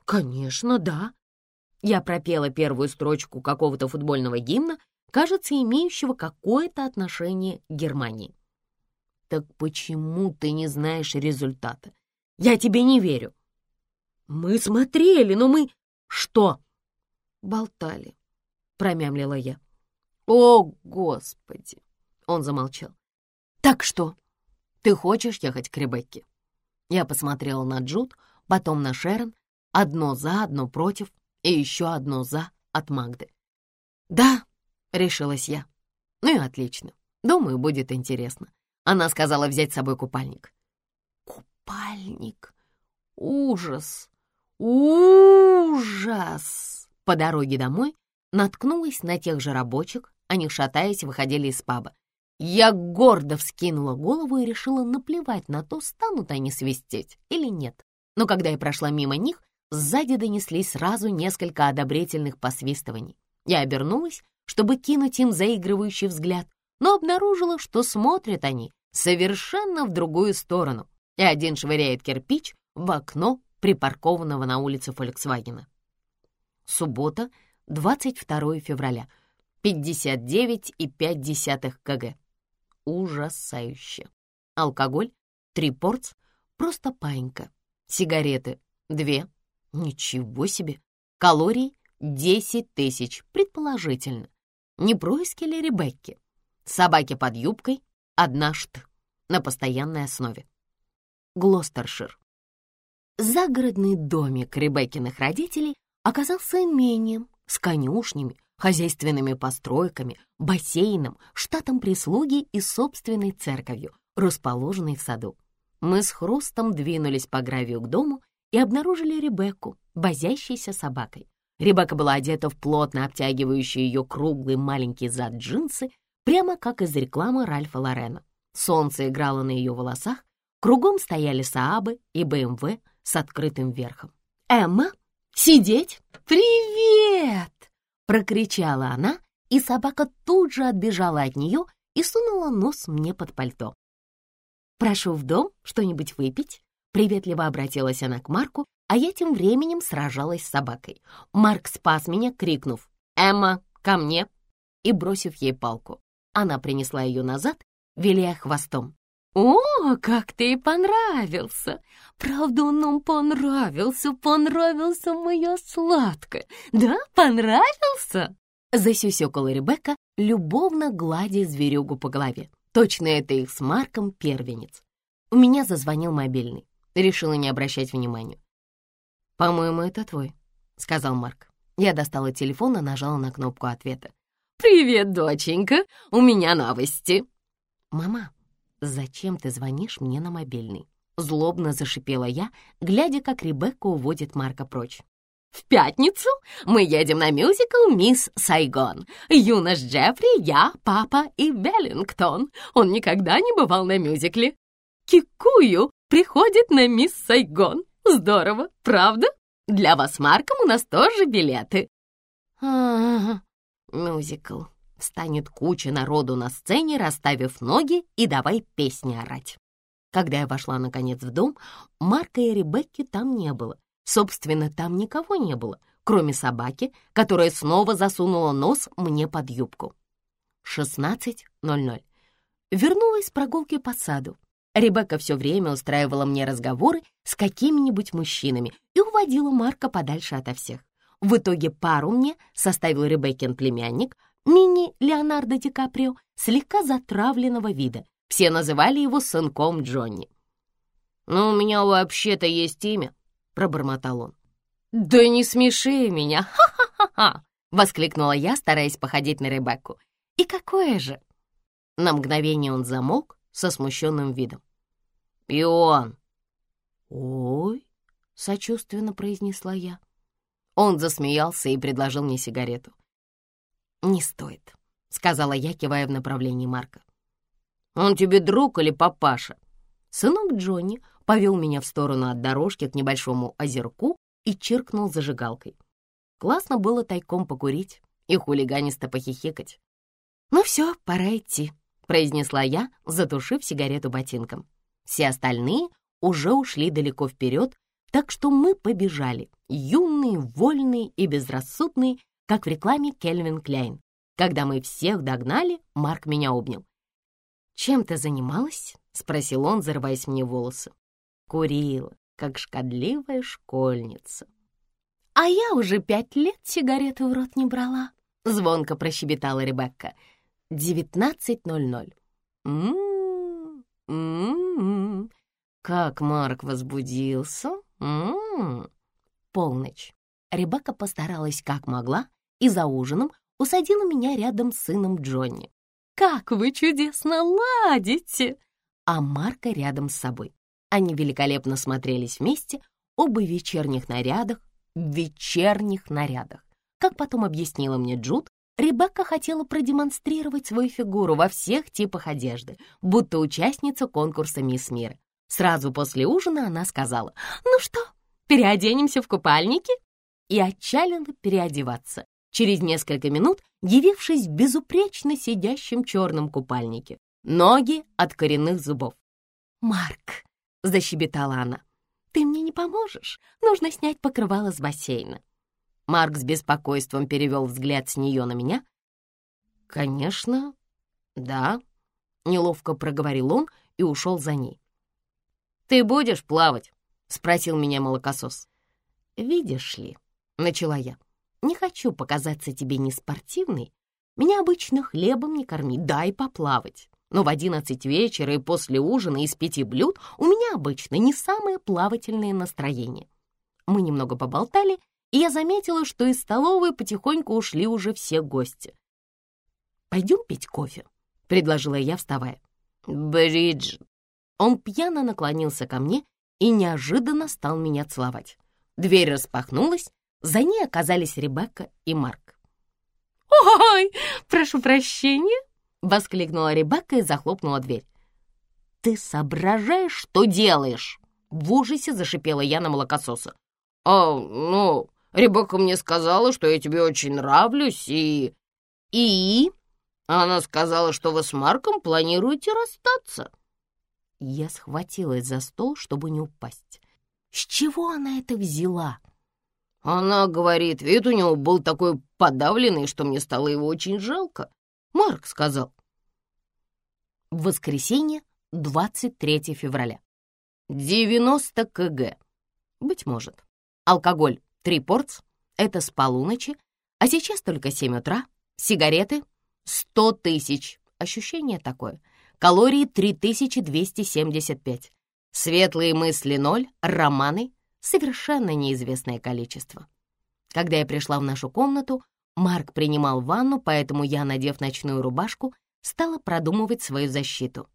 [SPEAKER 1] «Конечно, да». Я пропела первую строчку какого-то футбольного гимна, кажется, имеющего какое-то отношение к Германии. «Так почему ты не знаешь результата? Я тебе не верю». «Мы смотрели, но мы...» «Что?» «Болтали», — промямлила я. «О, Господи!» — он замолчал. «Так что, ты хочешь ехать к Ребекке?» Я посмотрела на Джуд, потом на Шерон, одно за, одно против и еще одно за от Магды. «Да», — решилась я. «Ну и отлично. Думаю, будет интересно». Она сказала взять с собой купальник. «Купальник? Ужас! Ужас! По дороге домой наткнулась на тех же рабочих, они, шатаясь, выходили из паба. Я гордо вскинула голову и решила наплевать на то, станут они свистеть или нет. Но когда я прошла мимо них, сзади донеслись сразу несколько одобрительных посвистываний. Я обернулась, чтобы кинуть им заигрывающий взгляд, но обнаружила, что смотрят они совершенно в другую сторону, и один швыряет кирпич в окно припаркованного на улице «Фольксвагена». Суббота, 22 февраля, 59,5 кг. Ужасающе. Алкоголь, три порц, просто паинька. Сигареты, две. Ничего себе. Калорий, 10 тысяч, предположительно. Не происки ли Ребекки? Собаки под юбкой, одна шт, на постоянной основе. Глостершир. Загородный домик Ребеккиных родителей оказался имением с конюшнями, хозяйственными постройками, бассейном, штатом прислуги и собственной церковью, расположенной в саду. Мы с хрустом двинулись по гравию к дому и обнаружили Ребекку, возящейся собакой. Ребекка была одета в плотно обтягивающий ее круглый маленький зад джинсы, прямо как из рекламы Ральфа Лорена. Солнце играло на ее волосах, кругом стояли Саабы и БМВ с открытым верхом. «Эмма, сидеть! Привет!» — прокричала она, и собака тут же отбежала от нее и сунула нос мне под пальто. «Прошу в дом что-нибудь выпить?» Приветливо обратилась она к Марку, а я тем временем сражалась с собакой. Марк спас меня, крикнув «Эмма, ко мне!» и бросив ей палку. Она принесла ее назад, виляя хвостом. «О, как ты понравился! Правда, он нам понравился, понравился моя сладкая! Да, понравился?» Засюсюкала Ребекка, любовно гладя зверюгу по голове. Точно это их с Марком первенец. У меня зазвонил мобильный. Решила не обращать внимания. «По-моему, это твой», — сказал Марк. Я достала телефон и нажала на кнопку ответа. «Привет, доченька, у меня новости». «Мама, зачем ты звонишь мне на мобильный?» Злобно зашипела я, глядя, как Ребекка уводит Марка прочь. В пятницу мы едем на мюзикл «Мисс Сайгон». Юнош Джеффри, я, папа и Веллингтон. Он никогда не бывал на мюзикле. Кикую приходит на «Мисс Сайгон». Здорово, правда? Для вас, Марком, у нас тоже билеты. А, -а, мюзикл. Станет куча народу на сцене, расставив ноги и давай песни орать. Когда я вошла, наконец, в дом, Марка и Ребекки там не было. Собственно, там никого не было, кроме собаки, которая снова засунула нос мне под юбку. 16.00. Вернулась с прогулки по саду. Ребекка все время устраивала мне разговоры с какими-нибудь мужчинами и уводила Марка подальше ото всех. В итоге пару мне составил Ребеккин племянник, мини Леонардо Ди Каприо, слегка затравленного вида. Все называли его сынком Джонни. «Ну, у меня вообще-то есть имя», — пробормотал он. «Да не смеши меня! Ха-ха-ха-ха!» — воскликнула я, стараясь походить на Ребекку. «И какое же?» На мгновение он замолк со смущенным видом. «И он!» «Ой!» — сочувственно произнесла я. Он засмеялся и предложил мне сигарету. «Не стоит», — сказала я, кивая в направлении Марка. «Он тебе друг или папаша?» Сынок Джонни повел меня в сторону от дорожки к небольшому озерку и чиркнул зажигалкой. Классно было тайком покурить и хулиганисто похихикать. «Ну все, пора идти», — произнесла я, затушив сигарету ботинком. Все остальные уже ушли далеко вперед, так что мы побежали, юные, вольные и безрассудные, как в рекламе Кельвин Кляйн. Когда мы всех догнали, Марк меня обнял. «Чем ты занималась?» — спросил он, зарываясь мне волосы курила, как шкодливая школьница. «А я уже пять лет сигареты в рот не брала», — звонко прощебетала Ребекка. «Девятнадцать ноль ноль». «М-м-м, как Марк возбудился. М-м-м». Полночь. Ребекка постаралась как могла и за ужином усадила меня рядом с сыном Джонни. «Как вы чудесно ладите!» А Марка рядом с собой. Они великолепно смотрелись вместе, оба в вечерних нарядах, в вечерних нарядах. Как потом объяснила мне Джуд, Ребекка хотела продемонстрировать свою фигуру во всех типах одежды, будто участница конкурса «Мисс Мира». Сразу после ужина она сказала, «Ну что, переоденемся в купальники?» И отчалила переодеваться, через несколько минут явившись безупречно сидящем черном купальнике, ноги от коренных зубов. «Марк!» — защебетала она. «Ты мне не поможешь? Нужно снять покрывало с бассейна». Марк с беспокойством перевел взгляд с нее на меня. «Конечно, да», — неловко проговорил он и ушел за ней. «Ты будешь плавать?» — спросил меня молокосос. «Видишь ли», — начала я, — «не хочу показаться тебе неспортивной. Меня обычно хлебом не корми, дай поплавать. Но в одиннадцать вечера и после ужина из пяти блюд у меня обычно не самое плавательное настроение». Мы немного поболтали, и я заметила, что из столовой потихоньку ушли уже все гости. «Пойдем пить кофе», — предложила я, вставая. «Бриджит». Он пьяно наклонился ко мне и неожиданно стал меня целовать. Дверь распахнулась, за ней оказались Ребекка и Марк. «Ой, прошу прощения!» — воскликнула Ребекка и захлопнула дверь. «Ты соображаешь, что делаешь?» В ужасе зашипела я на молокососа. «А, ну, Ребекка мне сказала, что я тебе очень нравлюсь, и...» «И?» Она сказала, что вы с Марком планируете расстаться. Я схватилась за стол, чтобы не упасть. С чего она это взяла? Она говорит, вид у него был такой подавленный, что мне стало его очень жалко. Марк сказал. В воскресенье, 23 февраля. 90 кг. Быть может. Алкоголь Три порц — это с полуночи, а сейчас только семь утра. Сигареты — сто тысяч. Ощущение такое. Калории — 3275. Светлые мысли — ноль, романы — совершенно неизвестное количество. Когда я пришла в нашу комнату, Марк принимал ванну, поэтому я, надев ночную рубашку, стала продумывать свою защиту.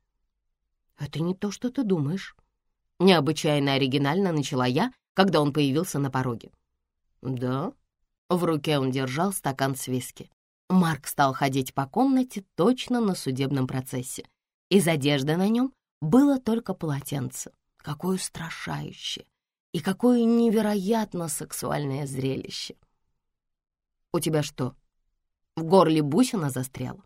[SPEAKER 1] «Это не то, что ты думаешь», — необычайно оригинально начала я, когда он появился на пороге. «Да?» В руке он держал стакан с виски. Марк стал ходить по комнате точно на судебном процессе. Из одежды на нем было только полотенце. Какое устрашающее и какое невероятно сексуальное зрелище. «У тебя что, в горле бусина застряла?»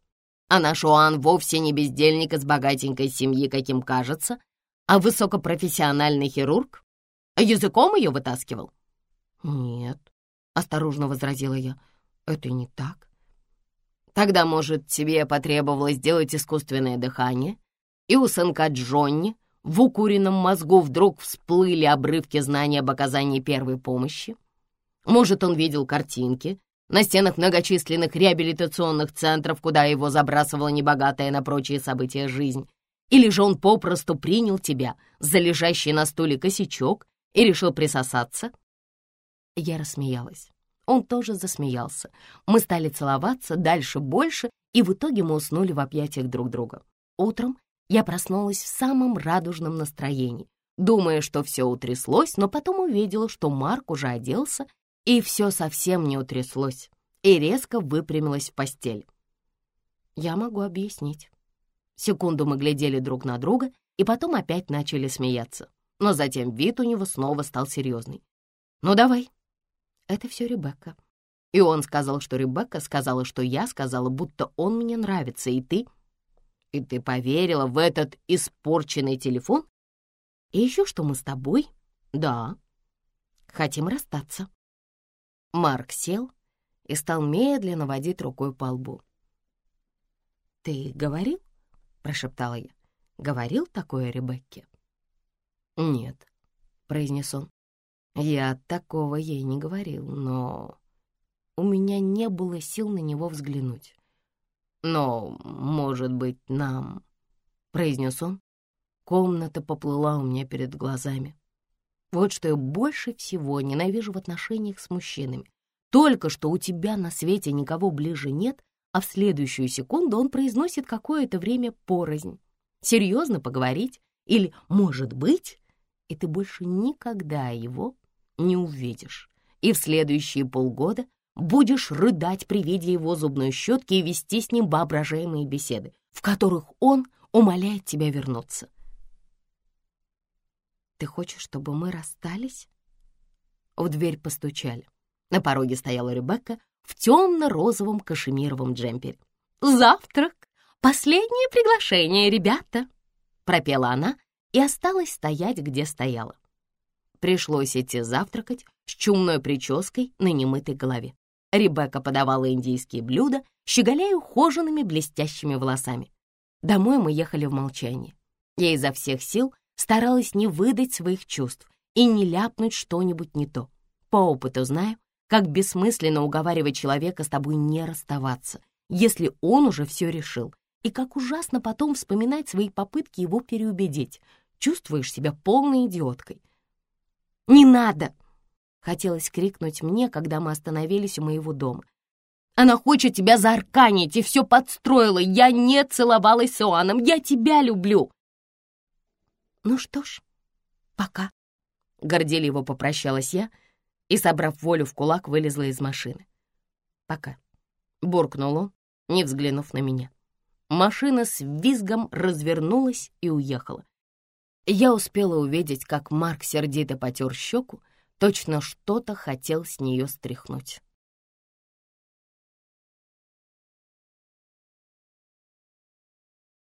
[SPEAKER 1] А наш Уан вовсе не бездельник из богатенькой семьи, каким кажется, а высокопрофессиональный хирург. Языком ее вытаскивал? Нет, — осторожно возразила я. «Это не так». «Тогда, может, тебе потребовалось сделать искусственное дыхание, и у сынка Джонни в укуренном мозгу вдруг всплыли обрывки знаний об оказании первой помощи? Может, он видел картинки на стенах многочисленных реабилитационных центров, куда его забрасывала небогатая на прочие события жизнь? Или же он попросту принял тебя за лежащий на стуле косячок и решил присосаться?» Я рассмеялась. Он тоже засмеялся. Мы стали целоваться дальше больше, и в итоге мы уснули в объятиях друг друга. Утром я проснулась в самом радужном настроении, думая, что все утряслось, но потом увидела, что Марк уже оделся, и все совсем не утряслось, и резко выпрямилась в постель. Я могу объяснить. Секунду мы глядели друг на друга, и потом опять начали смеяться. Но затем вид у него снова стал серьезный. «Ну давай, это все Ребекка. И он сказал, что Ребекка сказала, что я сказала, будто он мне нравится, и ты... И ты поверила в этот испорченный телефон? И еще что мы с тобой? Да. Хотим расстаться. Марк сел и стал медленно водить рукой по лбу. «Ты говорил?» — прошептала я. «Говорил такое Ребекке?» «Нет», — произнес он. Я такого ей не говорил, но у меня не было сил на него взглянуть. «Но, может быть, нам...» — произнес он. Комната поплыла у меня перед глазами. Вот что я больше всего ненавижу в отношениях с мужчинами. Только что у тебя на свете никого ближе нет, а в следующую секунду он произносит какое-то время порознь. Серьезно поговорить или «может быть», и ты больше никогда его не увидишь. И в следующие полгода будешь рыдать при виде его зубной щетки и вести с ним воображаемые беседы, в которых он умоляет тебя вернуться. «Ты хочешь, чтобы мы расстались?» В дверь постучали. На пороге стояла Ребекка в темно-розовом кашемировом джемпере. «Завтрак! Последнее приглашение, ребята!» Пропела она и осталась стоять, где стояла. Пришлось идти завтракать с чумной прической на немытой голове. Ребекка подавала индийские блюда, щеголяя ухоженными блестящими волосами. Домой мы ехали в молчании. Я изо всех сил старалась не выдать своих чувств и не ляпнуть что-нибудь не то. По опыту знаю, как бессмысленно уговаривать человека с тобой не расставаться, если он уже все решил, и как ужасно потом вспоминать свои попытки его переубедить. Чувствуешь себя полной идиоткой. «Не надо!» — хотелось крикнуть мне, когда мы остановились у моего дома. «Она хочет тебя заарканить и все подстроила. Я не целовалась с Иоанном, я тебя люблю!» «Ну что ж, пока», — горделиво попрощалась я и, собрав волю в кулак, вылезла из машины. «Пока», — буркнул он, не взглянув на меня. Машина с визгом развернулась и уехала. Я успела увидеть, как Марк сердито потер щеку, точно что-то хотел с нее стряхнуть.